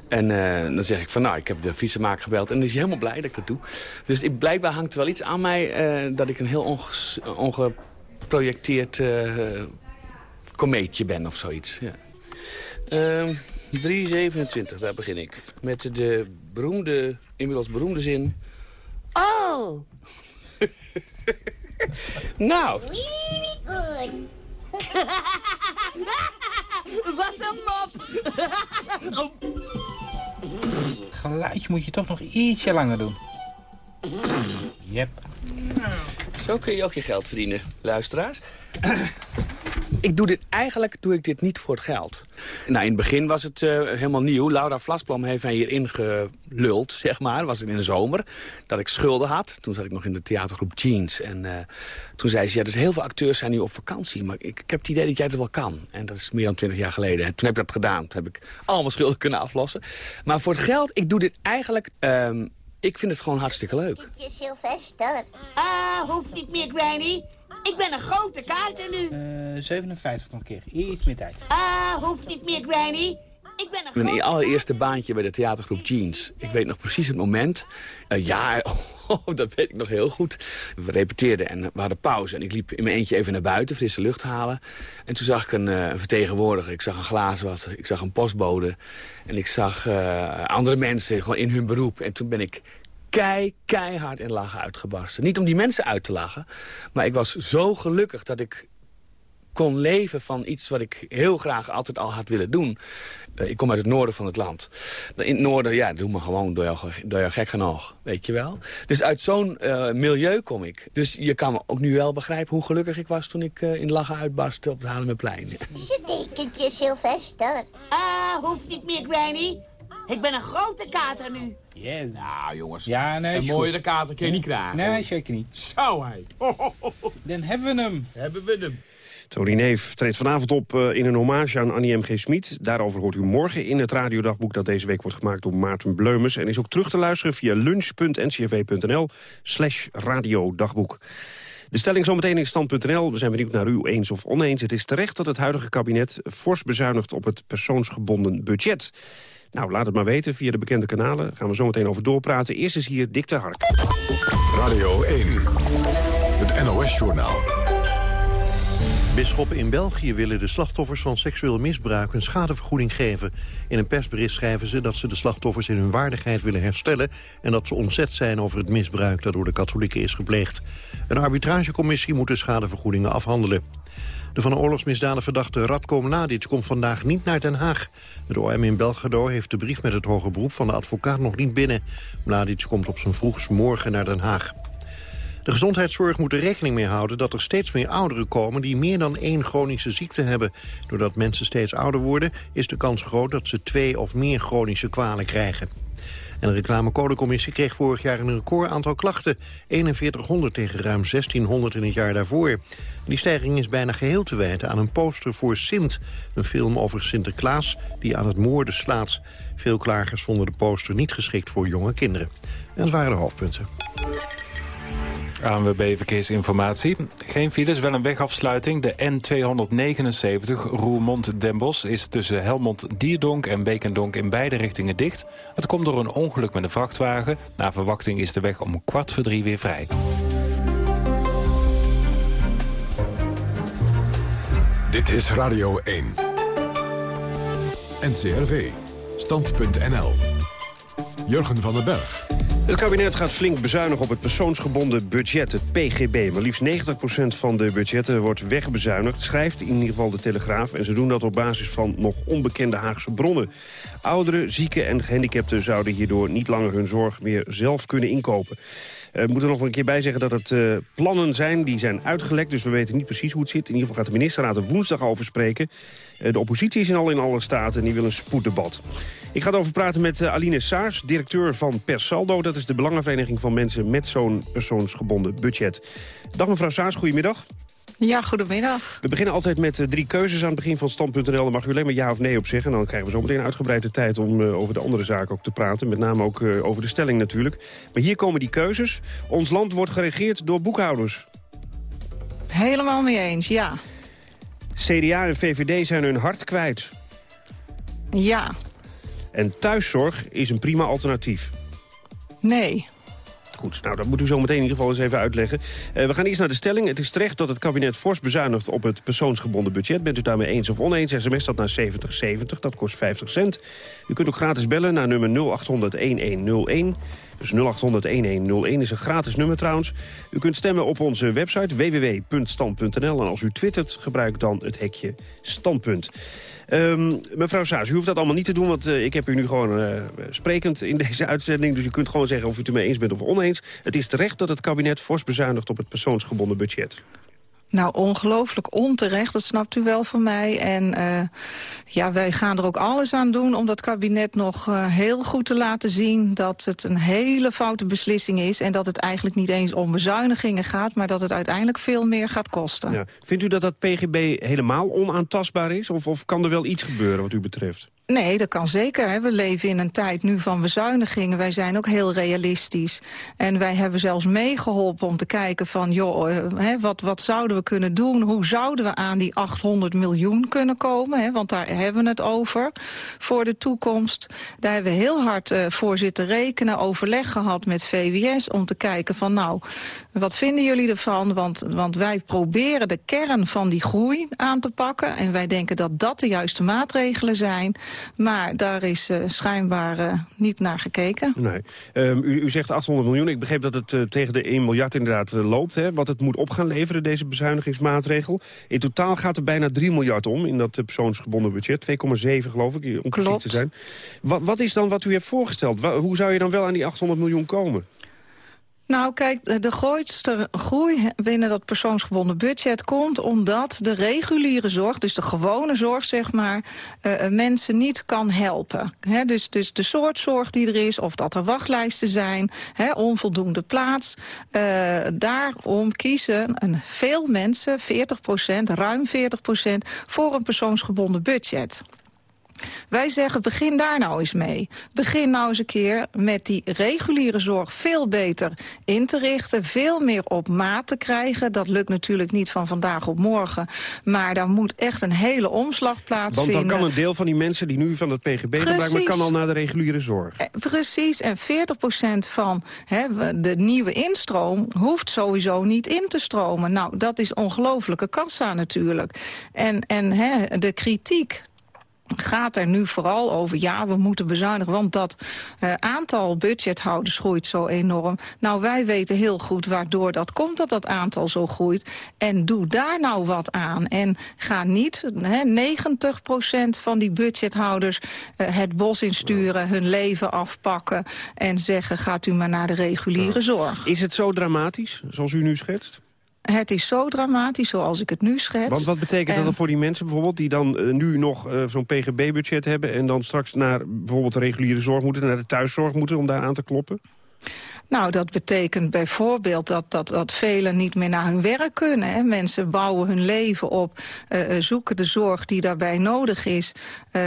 En uh, dan zeg ik van nou, ik heb de fietsenmaker gebeld. En dan is hij helemaal blij dat ik dat doe. Dus ik, blijkbaar hangt er wel iets aan mij... Uh, dat ik een heel onge, ongeprojecteerd komeetje ben of zoiets. Ja. Uh, 327, daar begin ik. Met de beroemde, inmiddels beroemde zin... Oh! <laughs> nou. Really good. <laughs> Wat een mop! <laughs> oh. Geluidje moet je toch nog ietsje langer doen. Yep. Zo kun je ook je geld verdienen, luisteraars. Ik doe dit, eigenlijk doe ik dit niet voor het geld. Nou, in het begin was het uh, helemaal nieuw. Laura Vlasplom heeft mij hier ingeluld, zeg maar. Was het in de zomer, dat ik schulden had. Toen zat ik nog in de theatergroep Jeans. En uh, toen zei ze, ja, dus heel veel acteurs zijn nu op vakantie. Maar ik, ik, heb het idee dat jij het wel kan. En dat is meer dan twintig jaar geleden. En toen heb ik dat gedaan. Toen heb ik al mijn schulden kunnen aflossen. Maar voor het geld, ik doe dit eigenlijk... Um, ik vind het gewoon hartstikke leuk. Sylvester. Ah, uh, hoeft niet meer, Granny. Ik ben een grote kaarter nu. Uh, 57 nog een keer. Iets meer tijd. Ah, uh, hoeft niet meer, Granny. Ik ben een Mijn allereerste baantje bij de theatergroep Jeans. Ik weet nog precies het moment. Uh, ja, <laughs> oh, dat weet ik nog heel goed. We repeteerden en we hadden pauze. En ik liep in mijn eentje even naar buiten, frisse lucht halen. En toen zag ik een, uh, vertegenwoordiger. Ik zag een glazenwasser, ik zag een postbode. En ik zag uh, andere mensen gewoon in hun beroep. En toen ben ik kei, keihard in lachen uitgebarsten. Niet om die mensen uit te lachen, maar ik was zo gelukkig dat ik kon leven van iets wat ik heel graag altijd al had willen doen. Uh, ik kom uit het noorden van het land. In het noorden, ja, doe me gewoon door jou, door jou gek genoeg, weet je wel. Dus uit zo'n uh, milieu kom ik. Dus je kan me ook nu wel begrijpen hoe gelukkig ik was... toen ik uh, in lachen uitbarstte op het Haarlemmerplein. Je dekentje, Sylvester. Ah, hoeft niet meer, Granny. Ik ben een grote kater nu. Yes. Nou, jongens. Ja, nee, een mooiere kater kun je niet krijgen. Nee, zeker niet. Zo, hé. Dan hebben we hem. Hebben we hem. Tony Neef treedt vanavond op uh, in een hommage aan Annie M.G. Smit. Daarover hoort u morgen in het radiodagboek dat deze week wordt gemaakt door Maarten Bleumers. En is ook terug te luisteren via lunch.ncrv.nl slash radiodagboek. De stelling zometeen in stand.nl. We zijn benieuwd naar u eens of oneens. Het is terecht dat het huidige kabinet fors bezuinigt op het persoonsgebonden budget. Nou, laat het maar weten via de bekende kanalen. Daar gaan we zo meteen over doorpraten. Eerst is hier Dick de Hark. Radio 1, het NOS-journaal. Bisschoppen in België willen de slachtoffers van seksueel misbruik een schadevergoeding geven. In een persbericht schrijven ze dat ze de slachtoffers in hun waardigheid willen herstellen... en dat ze ontzet zijn over het misbruik dat door de katholieken is gepleegd. Een arbitragecommissie moet de schadevergoedingen afhandelen. De van oorlogsmisdaden verdachte Radko Mladic komt vandaag niet naar Den Haag. Het OM in Belgrado heeft de brief met het hoge beroep van de advocaat nog niet binnen. Mladic komt op zijn vroegst morgen naar Den Haag. De gezondheidszorg moet er rekening mee houden dat er steeds meer ouderen komen die meer dan één chronische ziekte hebben. Doordat mensen steeds ouder worden is de kans groot dat ze twee of meer chronische kwalen krijgen. En de reclamecodecommissie kreeg vorig jaar een record aantal klachten. 4100 tegen ruim 1600 in het jaar daarvoor. Die stijging is bijna geheel te wijten aan een poster voor Sint. Een film over Sinterklaas die aan het moorden slaat. Veel klagers vonden de poster niet geschikt voor jonge kinderen. En dat waren de hoofdpunten. ANWB Verkeersinformatie. Geen files, wel een wegafsluiting. De N279 Roermond-Den Bosch is tussen Helmond-Dierdonk en Beekendonk in beide richtingen dicht. Het komt door een ongeluk met een vrachtwagen. Na verwachting is de weg om kwart voor drie weer vrij. Dit is Radio 1. NCRV. Stand.nl. Jurgen van den Berg. Het kabinet gaat flink bezuinigen op het persoonsgebonden budget, het PGB. Maar liefst 90% van de budgetten wordt wegbezuinigd, schrijft in ieder geval de Telegraaf. En ze doen dat op basis van nog onbekende Haagse bronnen. Ouderen, zieken en gehandicapten zouden hierdoor niet langer hun zorg meer zelf kunnen inkopen. Uh, we moeten er nog een keer bij zeggen dat het uh, plannen zijn die zijn uitgelekt. Dus we weten niet precies hoe het zit. In ieder geval gaat de ministerraad er woensdag over spreken. Uh, de oppositie is in al in alle staten en die wil een spoeddebat. Ik ga erover praten met Aline Saars, directeur van Persaldo. Dat is de belangenvereniging van mensen met zo'n persoonsgebonden budget. Dag mevrouw Saars, goedemiddag. Ja, goedemiddag. We beginnen altijd met uh, drie keuzes aan het begin van Stand.nl. Daar mag u alleen maar ja of nee op zeggen. En dan krijgen we zo meteen uitgebreide tijd om uh, over de andere zaken ook te praten. Met name ook uh, over de stelling natuurlijk. Maar hier komen die keuzes. Ons land wordt geregeerd door boekhouders. Helemaal mee eens, ja. CDA en VVD zijn hun hart kwijt. Ja. En thuiszorg is een prima alternatief. Nee. Goed, nou dat moet u zo meteen in ieder geval eens even uitleggen. Uh, we gaan eerst naar de stelling. Het is terecht dat het kabinet fors bezuinigt op het persoonsgebonden budget. Bent u daarmee eens of oneens? SMS dat naar 7070, dat kost 50 cent. U kunt ook gratis bellen naar nummer 0800-1101. Dus 0800-1101 is een gratis nummer trouwens. U kunt stemmen op onze website www.stand.nl. En als u twittert, gebruik dan het hekje standpunt. Um, mevrouw Saas, u hoeft dat allemaal niet te doen, want uh, ik heb u nu gewoon uh, sprekend in <laughs> deze uitzending. Dus u kunt gewoon zeggen of u het ermee eens bent of oneens. Het is terecht dat het kabinet fors bezuinigt op het persoonsgebonden budget. Nou, ongelooflijk onterecht, dat snapt u wel van mij. En uh, ja, wij gaan er ook alles aan doen om dat kabinet nog uh, heel goed te laten zien... dat het een hele foute beslissing is... en dat het eigenlijk niet eens om bezuinigingen gaat... maar dat het uiteindelijk veel meer gaat kosten. Ja. Vindt u dat dat PGB helemaal onaantastbaar is? Of, of kan er wel iets gebeuren wat u betreft? Nee, dat kan zeker. We leven in een tijd nu van bezuinigingen. Wij zijn ook heel realistisch. En wij hebben zelfs meegeholpen om te kijken van... joh, hè, wat, wat zouden we kunnen doen? Hoe zouden we aan die 800 miljoen kunnen komen? Want daar hebben we het over voor de toekomst. Daar hebben we heel hard uh, voor zitten rekenen, overleg gehad met VWS... om te kijken van nou, wat vinden jullie ervan? Want, want wij proberen de kern van die groei aan te pakken. En wij denken dat dat de juiste maatregelen zijn... Maar daar is uh, schijnbaar uh, niet naar gekeken. Nee. Um, u, u, zegt 800 miljoen. Ik begreep dat het uh, tegen de 1 miljard inderdaad loopt. Hè, wat het moet op gaan leveren, deze bezuinigingsmaatregel. In totaal gaat er bijna 3 miljard om in dat persoonsgebonden budget. 2,7 geloof ik, om precies te zijn. Wat, wat, is dan wat u hebt voorgesteld? Wa hoe zou je dan wel aan die 800 miljoen komen? Nou, kijk, de grootste groei binnen dat persoonsgebonden budget komt omdat de reguliere zorg, dus de gewone zorg, zeg maar, uh, mensen niet kan helpen. He, dus, dus de soort zorg die er is, of dat er wachtlijsten zijn, onvoldoende plaats. Uh, daarom kiezen een veel mensen, 40 procent, ruim 40 procent, voor een persoonsgebonden budget. Wij zeggen, begin daar nou eens mee. Begin nou eens een keer met die reguliere zorg veel beter in te richten. Veel meer op maat te krijgen. Dat lukt natuurlijk niet van vandaag op morgen. Maar daar moet echt een hele omslag plaatsvinden. Want dan kan een deel van die mensen die nu van het PGB gebruiken... kan al naar de reguliere zorg. Precies, en 40% van hè, de nieuwe instroom... hoeft sowieso niet in te stromen. Nou, dat is ongelofelijke kassa natuurlijk. En, en hè, de kritiek gaat er nu vooral over, ja, we moeten bezuinigen... want dat uh, aantal budgethouders groeit zo enorm. Nou, wij weten heel goed waardoor dat komt, dat dat aantal zo groeit. En doe daar nou wat aan. En ga niet he, 90% van die budgethouders uh, het bos insturen... hun leven afpakken en zeggen, gaat u maar naar de reguliere zorg. Is het zo dramatisch, zoals u nu schetst? Het is zo dramatisch zoals ik het nu schets. Want wat betekent en... dat voor die mensen bijvoorbeeld... die dan uh, nu nog uh, zo'n PGB-budget hebben... en dan straks naar bijvoorbeeld de reguliere zorg moeten... naar de thuiszorg moeten om daar aan te kloppen? Nou, dat betekent bijvoorbeeld dat, dat, dat velen niet meer naar hun werk kunnen. Hè. Mensen bouwen hun leven op, uh, zoeken de zorg die daarbij nodig is. Uh,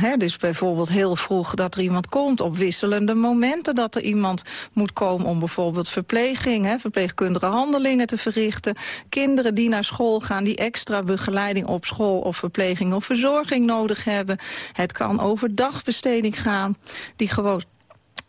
hè, dus bijvoorbeeld heel vroeg dat er iemand komt op wisselende momenten... dat er iemand moet komen om bijvoorbeeld verpleging, hè, verpleegkundige handelingen te verrichten. Kinderen die naar school gaan, die extra begeleiding op school... of verpleging of verzorging nodig hebben. Het kan over dagbesteding gaan, die gewoon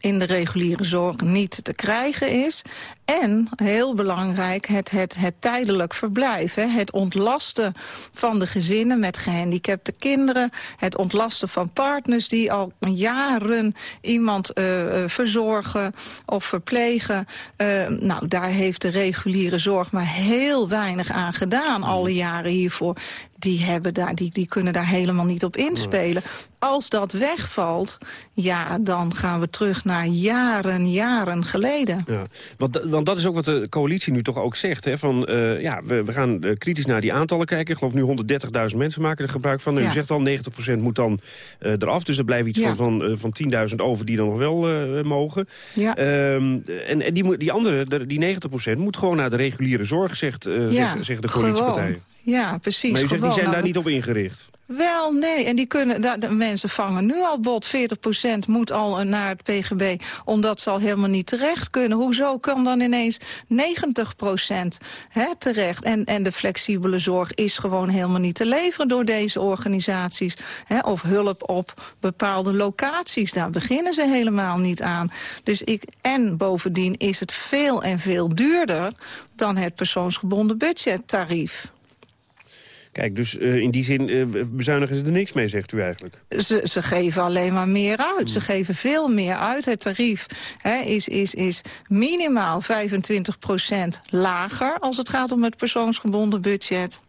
in de reguliere zorg niet te krijgen is. En, heel belangrijk, het, het, het tijdelijk verblijf. Hè. Het ontlasten van de gezinnen met gehandicapte kinderen. Het ontlasten van partners die al jaren iemand uh, verzorgen of verplegen. Uh, nou, daar heeft de reguliere zorg maar heel weinig aan gedaan. Alle jaren hiervoor die, hebben daar, die, die kunnen daar helemaal niet op inspelen. Als dat wegvalt, ja, dan gaan we terug naar jaren, jaren geleden. Ja, want, want dat is ook wat de coalitie nu toch ook zegt. Hè? Van, uh, ja, we, we gaan uh, kritisch naar die aantallen kijken. Ik geloof nu 130.000 mensen maken er gebruik van. Ja. U zegt al, 90% moet dan uh, eraf. Dus er blijft iets ja. van, van, van 10.000 over die dan nog wel mogen. Ja. Um, en en die, die andere, die 90%, moet gewoon naar de reguliere zorg, zegt, ja, de coalitiepartijen. Ja, precies. Maar u zegt, die zijn daar niet op ingericht? Wel, nee. En die kunnen, de, de mensen vangen nu al bot. 40% moet al naar het PGB, omdat ze al helemaal niet terecht kunnen. Hoezo kan dan ineens 90% hè, terecht? En, en de flexibele zorg is gewoon helemaal niet te leveren door deze organisaties. Hè, of hulp op bepaalde locaties, daar beginnen ze helemaal niet aan. Dus ik, en bovendien is het veel en veel duurder dan het persoonsgebonden budgettarief. Kijk, dus uh, in die zin uh, bezuinigen ze er niks mee, zegt u eigenlijk? Ze, ze geven alleen maar meer uit. Hmm. Ze geven veel meer uit. Het tarief hè, is, is, is minimaal 25% lager als het gaat om het persoonsgebonden budget.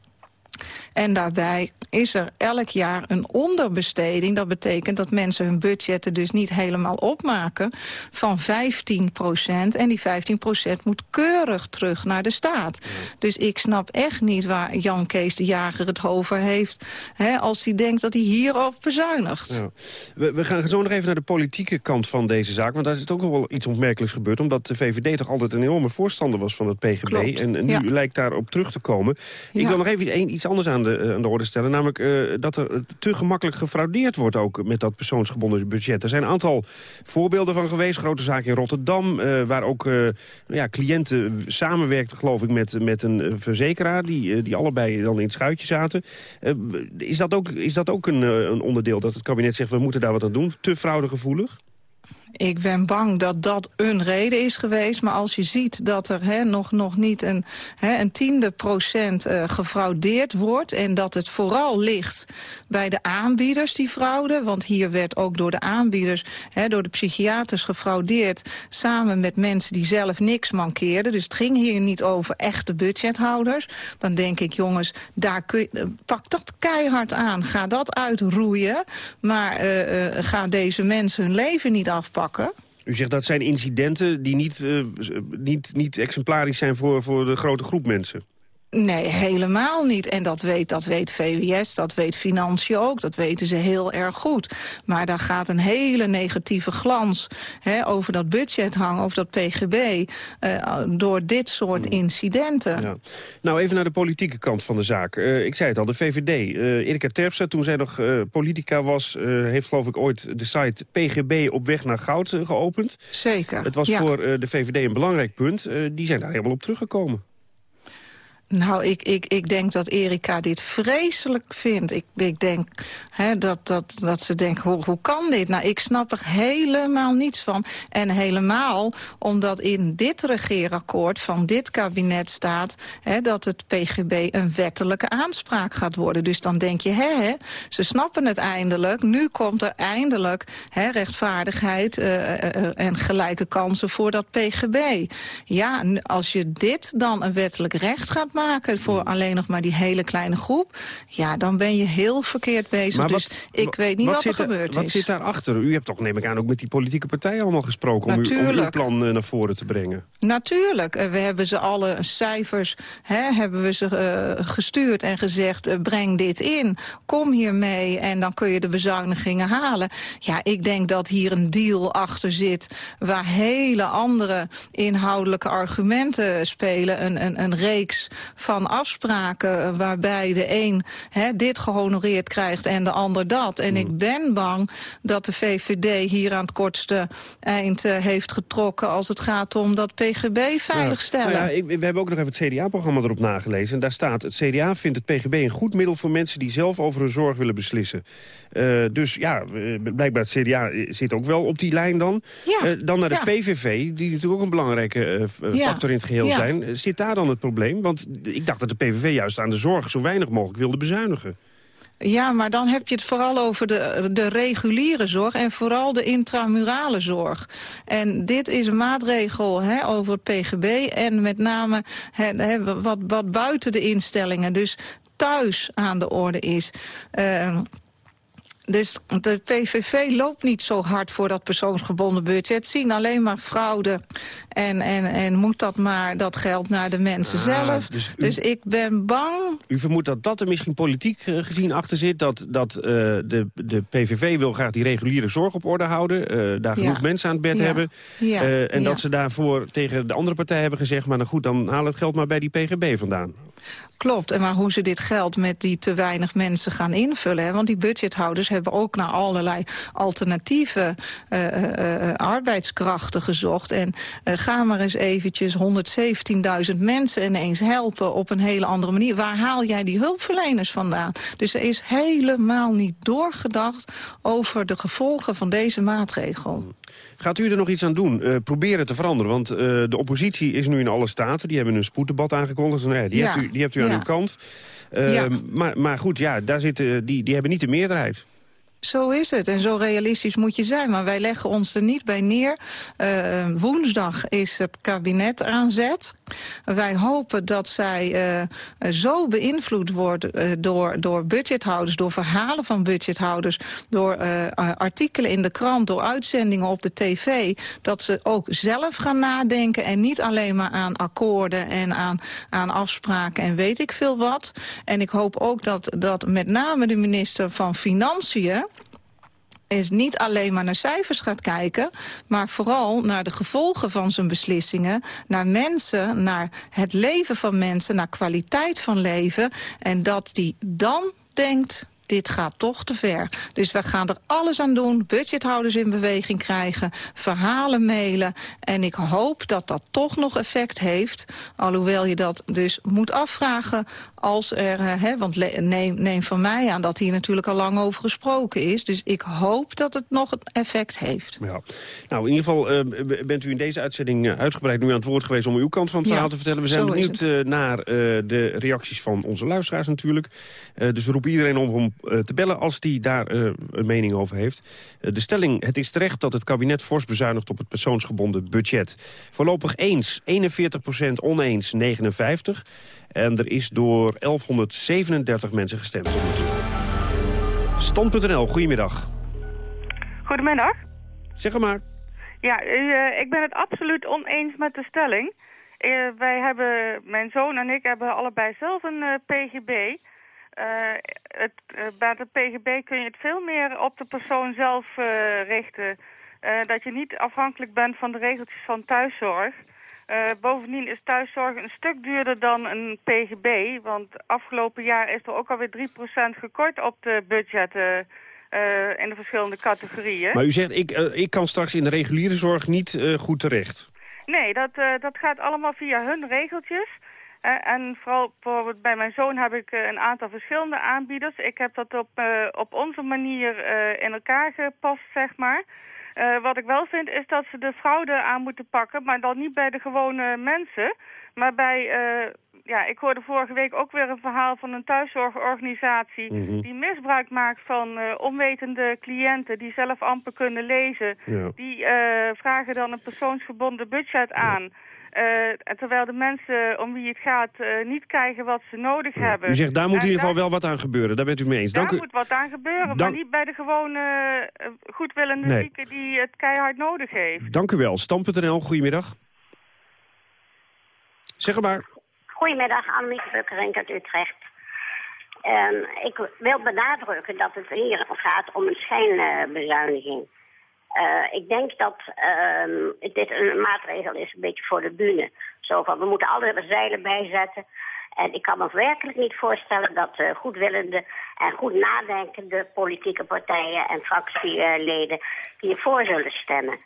En daarbij is er elk jaar een onderbesteding. Dat betekent dat mensen hun budgetten dus niet helemaal opmaken van 15 procent. En die 15 procent moet keurig terug naar de staat. Dus ik snap echt niet waar Jan Kees de Jager het over heeft... Hè, als hij denkt dat hij hierop bezuinigt. Ja. We, we, gaan zo nog even naar de politieke kant van deze zaak. Want daar is het ook wel iets opmerkelijks gebeurd. Omdat de VVD toch altijd een enorme voorstander was van het PGB. Klopt. En, en nu ja. lijkt daarop terug te komen. Ik wil nog even een, iets anders aan de, aan de orde stellen. Namelijk uh, dat er te gemakkelijk gefraudeerd wordt ook met dat persoonsgebonden budget. Er zijn een aantal voorbeelden van geweest. Grote zaken in Rotterdam, uh, waar ook uh, ja, cliënten samenwerkten geloof ik met, met een verzekeraar. Die, die allebei dan in het schuitje zaten. is dat ook, is dat ook een, een onderdeel dat het kabinet zegt we moeten daar wat aan doen? Te fraudegevoelig? Ik ben bang dat dat een reden is geweest. Maar als je ziet dat er nog, nog niet een, een tiende procent uh, gefraudeerd wordt... en dat het vooral ligt bij de aanbieders, die fraude... want hier werd ook door de aanbieders, door de psychiaters gefraudeerd... samen met mensen die zelf niks mankeerden. Dus het ging hier niet over echte budgethouders. Dan denk ik, jongens, daar kun je, pak dat keihard aan. Ga dat uitroeien. Maar uh, ga deze mensen hun leven niet afpakken. U zegt dat zijn incidenten die niet, uh, niet, niet exemplarisch zijn voor, voor de grote groep mensen. Nee, helemaal niet. En dat weet, dat weet VWS, dat weet Financiën ook. Dat weten ze heel erg goed. Maar daar gaat een hele negatieve glans hè, over dat budget hangen, over dat PGB... Uh, door dit soort incidenten. Ja. Nou, even naar de politieke kant van de zaak. Uh, ik zei het al, de VVD. Uh, Erika Terpstra, toen zij nog politica was... heeft geloof ik ooit de site PGB op weg naar goud geopend. Zeker, Het was ja. voor de VVD een belangrijk punt. die zijn daar helemaal op teruggekomen. Nou, ik, ik, ik denk dat Erika dit vreselijk vindt. Ik, ik denk hè, dat, dat, dat ze denkt, hoe, hoe kan dit? Nou, ik snap er helemaal niets van. En helemaal omdat in dit regeerakkoord van dit kabinet staat... Hè, dat het PGB een wettelijke aanspraak gaat worden. Dus dan denk je, hè, ze snappen het eindelijk. Nu komt er eindelijk hè, rechtvaardigheid uh, en gelijke kansen voor dat PGB. Ja, als je dit dan een wettelijk recht gaat maken voor alleen nog maar die hele kleine groep... ja, dan ben je heel verkeerd bezig. Dus wat- ik weet niet wat, er gebeurd Wat is. zit daarachter? U hebt toch, neem ik aan, ook met die politieke partijen allemaal gesproken... om, uw plan eh, naar voren te brengen. Natuurlijk, Eh, we hebben ze alle cijfers hè, hebben we ze, eh, gestuurd en gezegd... breng dit in, kom hiermee en dan kun je de bezuinigingen halen. Ja, ik denk dat hier een deal achter zit... waar hele andere inhoudelijke argumenten spelen. Een, een, een reeks van afspraken waarbij de een hè, dit gehonoreerd krijgt en de ander dat. En ik ben bang dat de VVD hier aan het kortste eind eh, heeft getrokken... als het gaat om dat PGB veiligstellen. Nou ja, ik, we hebben ook nog even het CDA-programma erop nagelezen. En daar staat, het CDA vindt het PGB een goed middel voor mensen... die zelf over hun zorg willen beslissen. Eh, dus ja, eh, blijkbaar het CDA zit ook wel op die lijn dan. Ja, dan naar de ja. PVV, die natuurlijk ook een belangrijke Ja, factor in het geheel ja. zijn. Zit daar dan het probleem? Want ik dacht dat de PVV juist aan de zorg zo weinig mogelijk wilde bezuinigen. Ja, maar dan heb je het vooral over de, de reguliere zorg... en vooral de intramurale zorg. En dit is een maatregel hè, over het PGB... en met name hè, wat, wat buiten de instellingen... dus thuis aan de orde is... Uh, Dus de PVV loopt niet zo hard voor dat persoonsgebonden budget. Zien alleen maar fraude en, en, en moet dat maar dat geld naar de mensen Ah, zelf. dus Dus, ik ben bang U vermoedt dat dat er misschien politiek eh, gezien achter zit. Dat, dat eh, de, de PVV wil graag die reguliere zorg op orde houden. eh, daar genoeg Ja. mensen aan het bed Ja. hebben. Ja. en dat ze daarvoor tegen de andere partij hebben gezegd... maar nou goed, dan haal het geld maar bij die PGB vandaan. Klopt, en maar hoe ze dit geld met die te weinig mensen gaan invullen. Hè? Want die budgethouders hebben ook naar allerlei alternatieve eh, eh, eh, arbeidskrachten gezocht. En eh, ga maar eens eventjes 117.000 mensen ineens helpen op een hele andere manier. Waar haal jij die hulpverleners vandaan? Dus er is helemaal niet doorgedacht over de gevolgen van deze maatregel. Gaat u er nog iets aan doen? Eh proberen te veranderen. Want eh, de oppositie is nu in alle staten. Die hebben een spoeddebat aangekondigd. Nou ja, die, Ja. hebt u, die hebt u aan uw kant. Eh, maar, maar goed, ja, daar zitten, die, die hebben niet de meerderheid. Zo is het. En zo realistisch moet je zijn. Maar wij leggen ons er niet bij neer. Eh, woensdag is het kabinet aan zet. Wij hopen dat zij eh, zo beïnvloed wordt eh, door, door budgethouders... door verhalen van budgethouders... door artikelen in de krant, door uitzendingen op de tv... dat ze ook zelf gaan nadenken... en niet alleen maar aan akkoorden en aan, aan afspraken en weet ik veel wat. En ik hoop ook dat, dat met name de minister van Financiën is niet alleen maar naar cijfers gaat kijken... maar vooral naar de gevolgen van zijn beslissingen... naar mensen, naar het leven van mensen, naar kwaliteit van leven... en dat die dan denkt... Dit gaat toch te ver. Dus we gaan er alles aan doen, budgethouders in beweging krijgen, verhalen mailen. En ik hoop dat dat toch nog effect heeft. Alhoewel je dat dus moet afvragen als er... eh, Hè, want neem, neem van mij aan dat hier natuurlijk al lang over gesproken is. Dus ik hoop dat het nog een effect heeft. Ja. Nou, in ieder geval eh, b- bent u in deze uitzending eh, uitgebreid nu aan het woord geweest... om uw kant van het Ja, verhaal te vertellen. We zijn benieuwd eh, naar de reacties van onze luisteraars natuurlijk. Dus we roepen iedereen om, om te bellen als die daar eh, een mening over heeft. Eh, de stelling, het is terecht dat het kabinet fors bezuinigt op het persoonsgebonden budget. Voorlopig eens, 41% oneens, 59. En er is door 1137 mensen gestemd. Stand.nl, goedemiddag. Goedemiddag. Zeg maar. Ja, eh, ik ben het absoluut oneens met de stelling. Eh, wij hebben, mijn zoon en ik hebben allebei zelf een eh, PGB. Eh, het, eh, bij de PGB kun je het veel meer op de persoon zelf eh, richten. Dat je niet afhankelijk bent van de regeltjes van thuiszorg. Bovendien is thuiszorg een stuk duurder dan een PGB. Want afgelopen jaar is er ook alweer 3% gekort op de budgetten in de verschillende categorieën. Maar u zegt, ik, ik kan straks in de reguliere zorg niet goed terecht. Nee, dat, dat gaat allemaal via hun regeltjes. En vooral bijvoorbeeld bij mijn zoon heb ik eh, een aantal verschillende aanbieders. Ik heb dat op, eh, op onze manier eh, in elkaar gepast, zeg maar. Wat ik wel vind is dat ze de fraude aan moeten pakken, maar dan niet bij de gewone mensen. Maar bij, ja, ik hoorde vorige week ook weer een verhaal van een thuiszorgorganisatie... Mhm. die misbruik maakt van onwetende cliënten die zelf amper kunnen lezen. Ja. Die vragen dan een persoonsgebonden budget aan... en terwijl de mensen om wie het gaat eh, niet krijgen wat ze nodig hebben. U zegt, daar moet in ieder geval wel wat aan gebeuren. Daar bent u mee eens. Dank daar u. moet wat aan gebeuren, maar niet bij de gewone eh, goedwillende Nee. zieke die het keihard nodig heeft. Dank u wel. Stam.nl, goedemiddag. Zeg het maar. Goedemiddag, Annemiek Bukkerink uit Utrecht. Ehm, ik wil benadrukken dat het hier gaat om een schijnbezuiniging. Eh, ik denk dat ehm, dit een maatregel is, een beetje voor de bühne. Zo van, we moeten alle zeilen bijzetten. En ik kan me werkelijk niet voorstellen dat eh, goedwillende en goed nadenkende politieke partijen en fractieleden hiervoor zullen stemmen.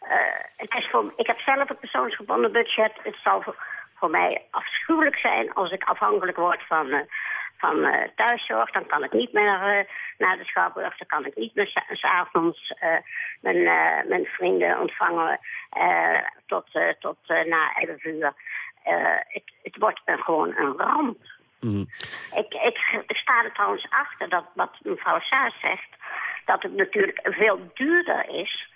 Eh, het is voor, ik heb zelf een persoonsgebonden budget. Het zal voor, voor mij afschuwelijk zijn als ik afhankelijk word van, van eh, thuiszorg. Dan kan ik niet meer eh, naar de Schouwburg. Dan kan ik niet meer s- s'avonds eh, mijn, mijn vrienden ontvangen tot, tot na 11 uur. Het, het wordt gewoon een ramp. Ik, ik, ik sta er trouwens achter dat wat mevrouw Saas zegt... dat het natuurlijk veel duurder is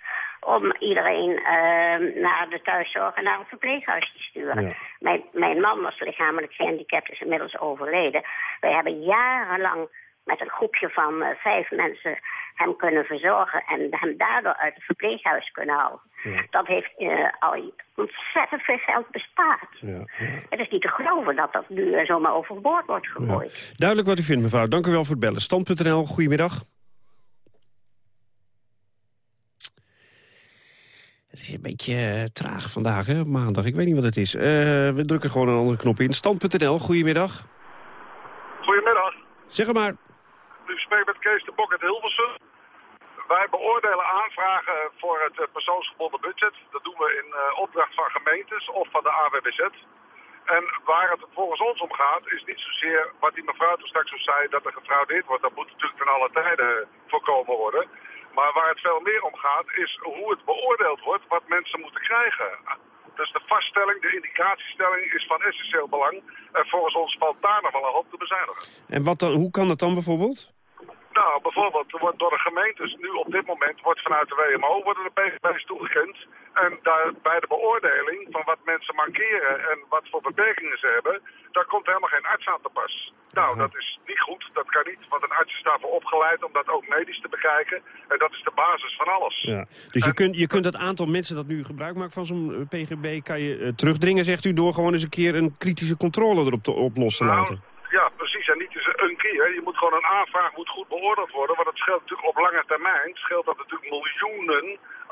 om iedereen eh, naar de thuiszorg en naar een verpleeghuis te sturen. Ja. Mijn, mijn man was lichamelijk gehandicapt, is inmiddels overleden. Wij hebben jarenlang met een groepje van eh, vijf mensen hem kunnen verzorgen en hem daardoor uit het verpleeghuis kunnen halen. Dat heeft eh, al ontzettend veel geld bespaard. Ja. Het is niet te geloven dat dat nu eh, zomaar overboord wordt gegooid. Duidelijk wat u vindt, mevrouw. Dank u wel voor het bellen. Stand.nl, goedemiddag. Het is een beetje eh, traag vandaag, hè, maandag. Ik weet niet wat het is. Eh, we drukken gewoon een andere knop in. Stand.nl, goedemiddag. Goedemiddag. Zeg het maar. U spreekt met Kees de Bok uit Hilversum. Wij beoordelen aanvragen voor het eh, persoonsgebonden budget. Dat doen we in opdracht van gemeentes of van de AWBZ. En waar het volgens ons om gaat, is niet zozeer wat die mevrouw toen straks zo zei, dat er gefraudeerd wordt. Dat moet natuurlijk ten alle tijden voorkomen worden. Maar waar het veel meer om gaat, is hoe het beoordeeld wordt wat mensen moeten krijgen. Dus de vaststelling, de indicatiestelling is van essentieel belang. En volgens ons valt daar nog wel een hoop te bezuinigen. En wat dan, hoe kan dat dan bijvoorbeeld? Nou, bijvoorbeeld er wordt door de gemeentes nu op dit moment wordt vanuit de WMO worden de PGB's toegekend. En daar, bij de beoordeling van wat mensen mankeren en wat voor beperkingen ze hebben, daar komt helemaal geen arts aan te pas. Nou, dat is niet goed, dat kan niet, want een arts is daarvoor opgeleid om dat ook medisch te bekijken. En dat is de basis van alles. Ja. Dus je kunt, je kunt het aantal mensen dat nu gebruik maakt van zo'n eh, PGB... kan je eh, terugdringen, zegt u, door gewoon eens een keer een kritische controle erop te, op los te Nou, laten. Ja, precies. En niet eens een keer. Je moet gewoon een aanvraag moet goed beoordeeld worden. Want het scheelt natuurlijk op lange termijn. Scheelt dat natuurlijk miljoenen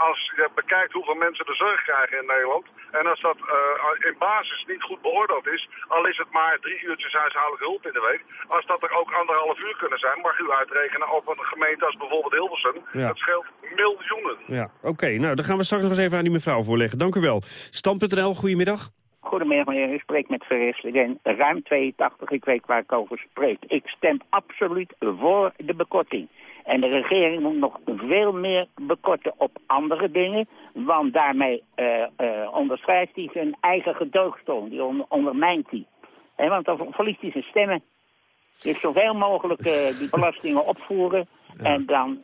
als je bekijkt hoeveel mensen de zorg krijgen in Nederland. En als dat eh, in basis niet goed beoordeeld is, al is het maar drie uurtjes huishoudelijke hulp in de week. Als dat er ook anderhalf uur kunnen zijn, mag u uitrekenen op een gemeente als bijvoorbeeld Hilversum. Ja. Dat scheelt miljoenen. Ja, oké. Nou, dan gaan we straks nog eens even aan die mevrouw voorleggen. Dank u wel. Stand.nl, goedemiddag. Goedemiddag meneer, u spreekt met Verresselingen. Ruim 82, ik weet waar ik over spreek. Ik stem absoluut voor de bekorting. En de regering moet nog veel meer bekorten op andere dingen. Want daarmee eh onderschrijft hij zijn eigen gedoogstoon. Die on- ondermijnt hij. Hè, want dan verliest hij zijn stemmen. Dus zoveel mogelijk eh, die <laughs> belastingen opvoeren. En dan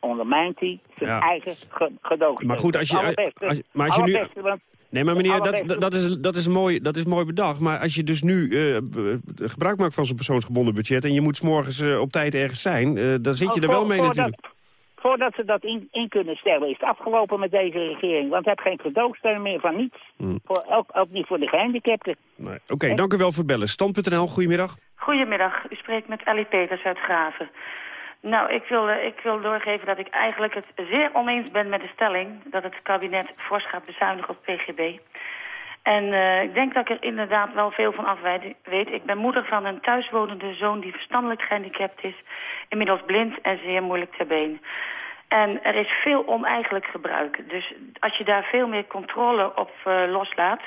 ondermijnt hij zijn Ja. eigen ge gedoogstoon. Maar goed, als je- als je- maar als je nu- want Nee, maar meneer, dat, dat, is, dat, is mooi, dat is mooi bedacht. Maar als je dus nu eh, gebruik maakt van zo'n persoonsgebonden budget... en je moet 's morgens eh, op tijd ergens zijn, eh, dan zit je Oh, er wel voor- mee voordat- natuurlijk. Voordat ze dat in, in kunnen stellen, is het afgelopen met deze regering. Want het heeft geen gedoogsteun meer van niets. Hmm. Voor, ook, ook niet voor de gehandicapten. Nee. Oké, dank u wel voor het bellen. Stand.nl, goedemiddag. Goedemiddag, u spreekt met Ellie Peters uit Graven. Nou, ik wil, eh, ik wil doorgeven dat ik eigenlijk het zeer oneens ben met de stelling... dat het kabinet fors gaat bezuinigen op PGB. En eh, ik denk dat ik er inderdaad wel veel van af weet-. Ik ben moeder van een thuiswonende zoon die verstandelijk gehandicapt is... inmiddels blind en zeer moeilijk ter been. En er is veel oneigenlijk gebruik. Dus als je daar veel meer controle op eh, loslaat...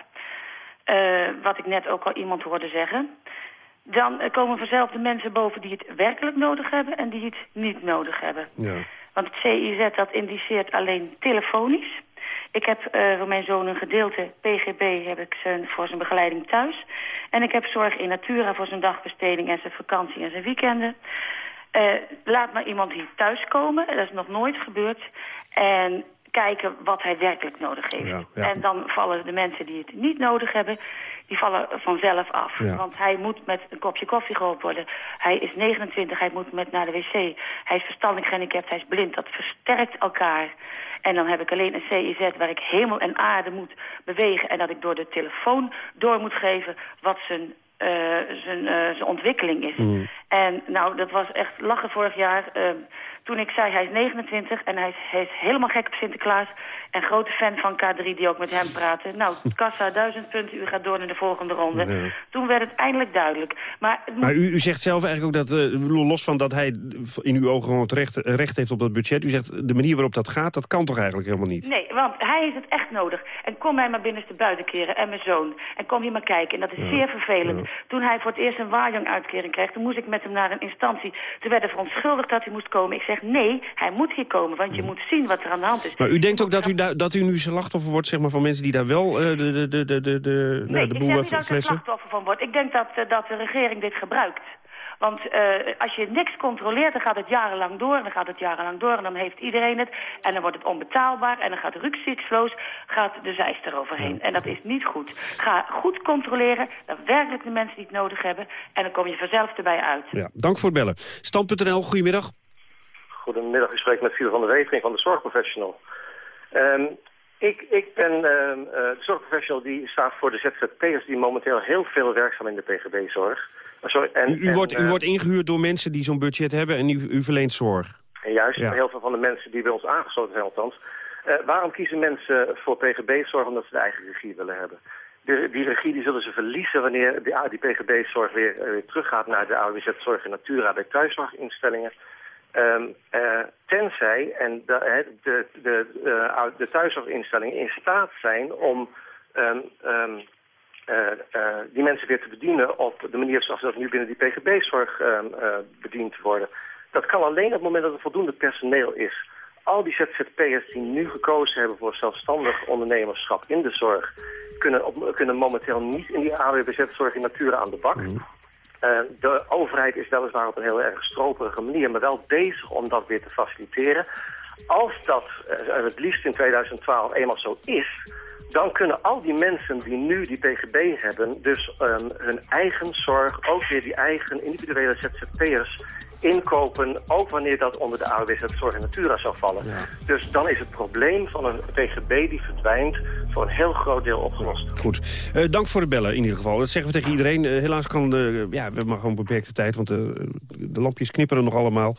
wat ik net ook al iemand hoorde zeggen... dan eh, komen vanzelf de mensen boven die het werkelijk nodig hebben... en die het niet nodig hebben. Ja. Want het CIZ dat indiceert alleen telefonisch. Ik heb eh, voor mijn zoon een gedeelte PGB heb ik zijn, voor zijn begeleiding thuis. En ik heb zorg in natura voor zijn dagbesteding en zijn vakantie en zijn weekenden. Eh, laat maar iemand hier thuiskomen, dat is nog nooit gebeurd. En kijken wat hij werkelijk nodig heeft. Ja, ja. En dan vallen de mensen die het niet nodig hebben, die vallen vanzelf af. Ja. Want hij moet met een kopje koffie geholpen worden. Hij is 29, hij moet met naar de wc. Hij is verstandelijk gehandicapt, hij is blind. Dat versterkt elkaar. En dan heb ik alleen een CIZ waar ik hemel en aarde moet bewegen... en dat ik door de telefoon door moet geven wat zijn, eh, zijn, eh, zijn ontwikkeling is. En nou, dat was echt lachen vorig jaar. ehm, toen ik zei, hij is 29 en hij is, hij is helemaal gek op Sinterklaas. En grote fan van K3 die ook met hem praten. Nou, <laughs> kassa, duizend punten, u gaat door naar de volgende ronde. Toen werd het eindelijk duidelijk. Maar het moet Maar u, u zegt zelf eigenlijk ook dat, eh, los van dat hij in uw ogen gewoon het recht, heeft op dat budget... u zegt, de manier waarop dat gaat, dat kan toch eigenlijk helemaal niet? Nee, want hij heeft het echt nodig. En kom mij maar binnenste buiten keren en mijn zoon. En kom hier maar kijken. En dat is zeer vervelend. Toen hij voor het eerst een waaijong-uitkering kreeg... toen moest ik met hem naar een instantie. Toen werd er verontschuldigd dat hij moest komen. Ik zeg, nee, hij moet hier komen, want je moet zien wat er aan de hand is. Maar u denkt ook dat u, da- dat u nu slachtoffer wordt zeg maar, van mensen die daar wel eh, de, de, de, de, de, de, nou, Nee, de ik boel zeg eh, niet dat ik er slachtoffer van word. Ik denk dat, eh, dat de regering dit gebruikt Want uh, als je niks controleert, dan gaat het jarenlang door. En dan gaat het jarenlang door en dan heeft iedereen het. En dan wordt het onbetaalbaar. En dan gaat rukzichtloos gaat de zeist eroverheen. En dat is niet goed. Ga goed controleren. Daadwerkelijk de mensen die het nodig hebben. En dan kom je vanzelf erbij uit. Ja, dank voor het bellen. Stand.nl, goedemiddag. Goedemiddag, u spreekt met Phil van der Wetering van de Zorgprofessional. Um, ik, ik ben uh, de zorgprofessional die staat voor de ZZP'ers die momenteel heel veel werkzaam in de PGB-zorg. En, u, u wordt, u uh, wordt ingehuurd door mensen die zo'n budget hebben en u, u verleent zorg. En juist, ja. heel veel van de mensen die bij ons aangesloten zijn althans. Uh, waarom kiezen mensen voor PGB-zorg omdat ze de eigen regie willen hebben? De, die regie die zullen ze verliezen wanneer die, die PGB-zorg weer, weer teruggaat naar de AWZ-zorg en Natura bij thuiszorginstellingen. Um, uh, tenzij en de, de, de, uh, de thuiszorginstellingen in staat zijn om um, um, uh, die mensen weer te bedienen op de manier zoals dat nu binnen die PGB-zorg bediend worden. Dat kan alleen op het moment dat er voldoende personeel is. Al die ZZP'ers die nu gekozen hebben voor zelfstandig ondernemerschap in de zorg... kunnen, op, kunnen momenteel niet in die AWBZ-zorg in natura aan de bak... Mm. Uh, de overheid is weliswaar op een heel erg stroperige manier, maar wel bezig om dat weer te faciliteren. Als dat uh, het liefst in 2012 eenmaal zo is, dan kunnen al die mensen die nu die PGB hebben... dus um, hun eigen zorg, ook weer die eigen individuele ZZP'ers inkopen, ook wanneer dat onder de AWZ Zorg en Natura zou vallen. Ja. Dus dan is het probleem van een PGB die verdwijnt voor een heel groot deel opgelost. Goed. Uh, dank voor het bellen in ieder geval. Dat zeggen we tegen iedereen. Uh, helaas kan, uh, ja, we hebben gewoon beperkte tijd, want de lampjes knipperen nog allemaal.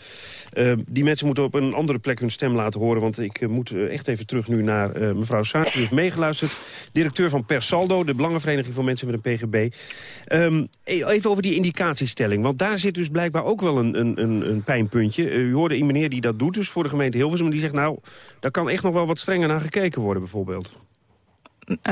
die mensen moeten op een andere plek hun stem laten horen, want ik moet echt even terug nu naar mevrouw Saar. Die heeft meegeluisterd. Directeur van Persaldo, de Belangenvereniging van Mensen met een PGB. Um, even over die indicatiestelling, want daar zit dus blijkbaar ook wel een, een, een, een pijnpuntje. U hoorde een meneer die dat doet, dus voor de gemeente Hilversum, die zegt nou, daar kan echt nog wel wat strenger naar gekeken worden bijvoorbeeld.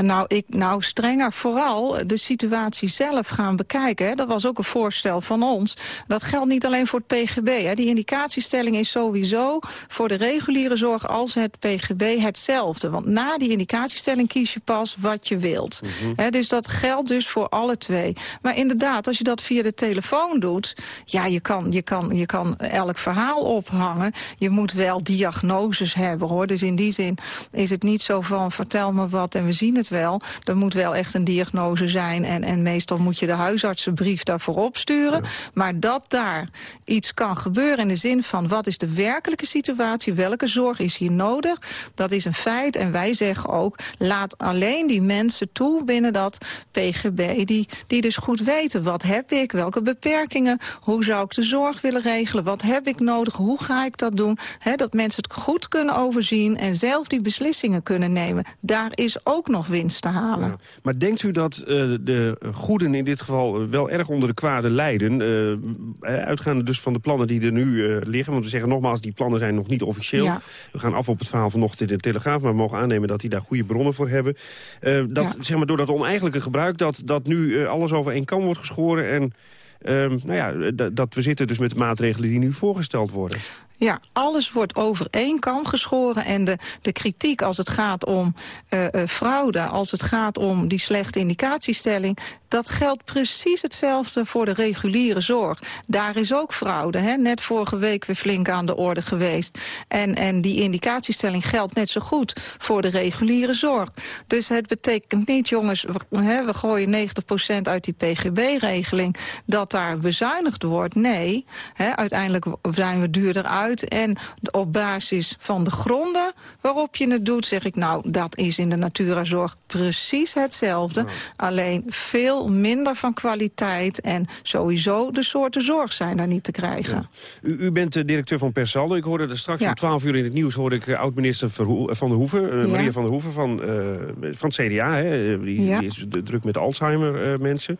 Nou, ik, nou, strenger vooral de situatie zelf gaan bekijken. Hè. Dat was ook een voorstel van ons. Dat geldt niet alleen voor het PGB. Hè. Die indicatiestelling is sowieso voor de reguliere zorg als het PGB hetzelfde. Want na die indicatiestelling kies je pas wat je wilt. Mm -hmm. hè, dus dat geldt dus voor alle twee. Maar inderdaad, als je dat via de telefoon doet... ja, je kan, je kan, je kan elk verhaal ophangen. Je moet wel diagnoses hebben, hoor. Dus in die zin is het niet zo van vertel me wat en we zien zien het wel. Er moet wel echt een diagnose zijn. En, en meestal moet je de huisartsenbrief daarvoor opsturen. Ja. Maar dat daar iets kan gebeuren in de zin van... wat is de werkelijke situatie, welke zorg is hier nodig... dat is een feit. En wij zeggen ook, laat alleen die mensen toe binnen dat PGB... die, die dus goed weten, wat heb ik, welke beperkingen... hoe zou ik de zorg willen regelen, wat heb ik nodig, hoe ga ik dat doen... He, dat mensen het goed kunnen overzien en zelf die beslissingen kunnen nemen. Daar is ook nog winst te halen. Ja. Maar denkt u dat uh, de goeden in dit geval wel erg onder de kwade lijden? Uh, uitgaande dus van de plannen die er nu uh, liggen. Want we zeggen nogmaals, die plannen zijn nog niet officieel. Ja. We gaan af op het verhaal vanochtend in de Telegraaf. Maar we mogen aannemen dat die daar goede bronnen voor hebben. dat, ja. zeg maar, door dat oneigenlijke gebruik dat, dat nu alles over één kam wordt geschoren... en nou ja, dat we zitten dus met de maatregelen die nu voorgesteld worden. Ja, alles wordt over één kam geschoren. En de, de kritiek als het gaat om uh, uh, fraude, als het gaat om die slechte indicatiestelling... dat geldt precies hetzelfde voor de reguliere zorg. Daar is ook fraude. Hè? Net vorige week weer flink aan de orde geweest. En, en die indicatiestelling geldt net zo goed voor de reguliere zorg. Dus het betekent niet, jongens, we, hè, we gooien 90% uit die PGB-regeling... dat daar bezuinigd wordt. Nee, hè, uiteindelijk zijn we duurder uit en op basis van de gronden waarop je het doet, zeg ik... nou, dat is in de Naturazorg precies hetzelfde. Ja. Alleen veel minder van kwaliteit. En sowieso de soorten zorg zijn daar niet te krijgen. Ja. U, u, bent de directeur van Persaldo. Ik hoorde er straks om 12 uur in het nieuws... hoorde ik oud-minister Van der Hoeven, uh, Maria van der Hoeven van, uh, van het CDA. Hè, die, die is druk met Alzheimer-mensen.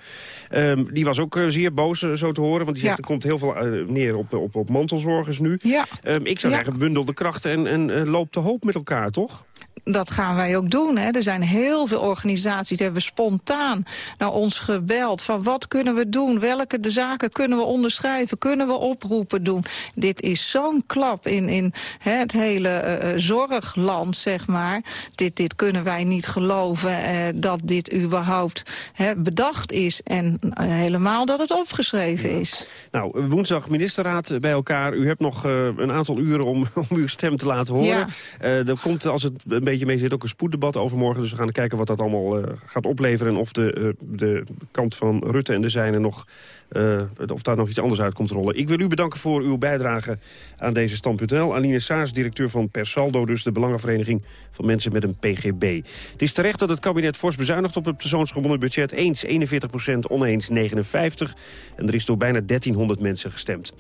Uh, um, die was ook zeer boos, zo te horen. Want die zegt, er komt heel veel neer op, op, op mantelzorgers nu. Ja. Um, ik zou ja. zeggen, bundel de krachten en, en uh, loop de hoop met elkaar, toch? Dat gaan wij ook doen. Hè. Er zijn heel veel organisaties die hebben spontaan naar ons gebeld. Van wat kunnen we doen? Welke de zaken kunnen we onderschrijven? Kunnen we oproepen doen? Dit is zo'n klap in, in hè, het hele uh, zorgland, zeg maar. Dit, dit kunnen wij niet geloven uh, dat dit überhaupt hè, bedacht is. En helemaal dat het opgeschreven is. Nou, woensdag ministerraad bij elkaar. U hebt nog een aantal uren om, <laughs> om uw stem te laten horen. Ja. er komt, als het een beetje mee zit, ook een spoeddebat overmorgen. Dus we gaan kijken wat dat allemaal gaat opleveren. En of de, de kant van Rutte en de zijne nog uh, of daar nog iets anders uit komt rollen. Ik wil u bedanken voor uw bijdrage aan deze stand.nl. Aline Saars, directeur van Persaldo, dus de Belangenvereniging van Mensen met een PGB. Het is terecht dat het kabinet fors bezuinigt op het persoonsgebonden budget. Eens 41 procent, oneens 59. En er is door bijna 1300 mensen gestemd.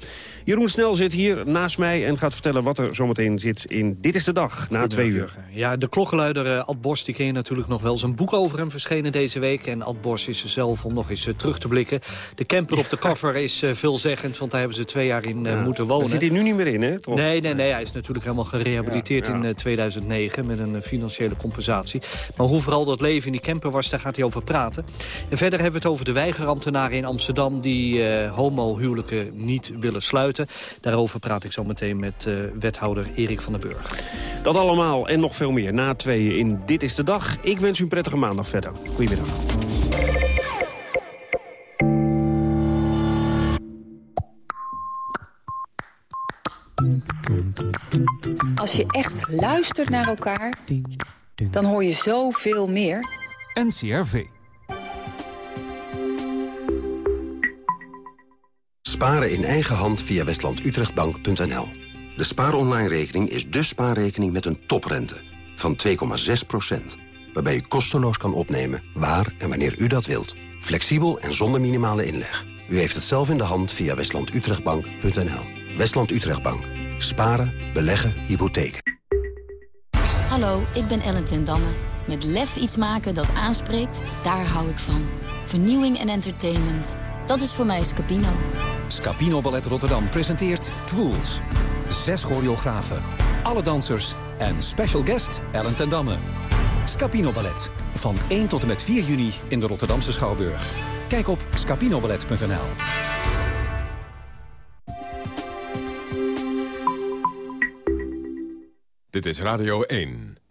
Jeroen Snel zit hier naast mij en gaat vertellen wat er zometeen zit in Dit is de Dag, na twee uur. Ja, de klokkenluider uh, Ad Bos, die ken je natuurlijk nog wel. Zijn boek over hem verschenen deze week. En Ad Bos is er zelf om nog eens uh, terug te blikken. De camper op de cover is uh, veelzeggend, want daar hebben ze twee jaar in ja, moeten wonen. Zit hij nu niet meer in, hè? Toch? Nee, nee, nee. Hij is natuurlijk helemaal gerehabiliteerd ja, ja. in uh, 2009 met een financiële compensatie. Maar hoe vooral dat leven in die camper was, daar gaat hij over praten. En verder hebben we het over de weigerambtenaren in Amsterdam... die homohuwelijken niet willen sluiten. Daarover praat ik zo meteen met wethouder Erik van den Burg. Dat allemaal en nog veel meer na tweeën in Dit is de Dag. Ik wens u een prettige maandag verder. Goedemiddag. Als je echt luistert naar elkaar, dan hoor je zoveel meer. NCRV. Sparen in eigen hand via westlandutrechtbank.nl. De spaaronline-rekening is de spaarrekening met een toprente van 2,6% waarbij u kosteloos kan opnemen waar en wanneer u dat wilt. Flexibel en zonder minimale inleg. U heeft het zelf in de hand via westlandutrechtbank.nl. Westland Utrechtbank. Sparen, beleggen, hypotheken. Hallo, ik ben Ellen ten Damme. Met lef iets maken dat aanspreekt, daar hou ik van. Vernieuwing en entertainment. Dat is voor mij Scapino. Scapino Ballet Rotterdam presenteert Twools. Zes choreografen, alle dansers en special guest Ellen ten Damme. Scapino Ballet. Van 1 tot en met 4 juni in de Rotterdamse Schouwburg. Kijk op scapinoballet.nl. Dit is Radio 1.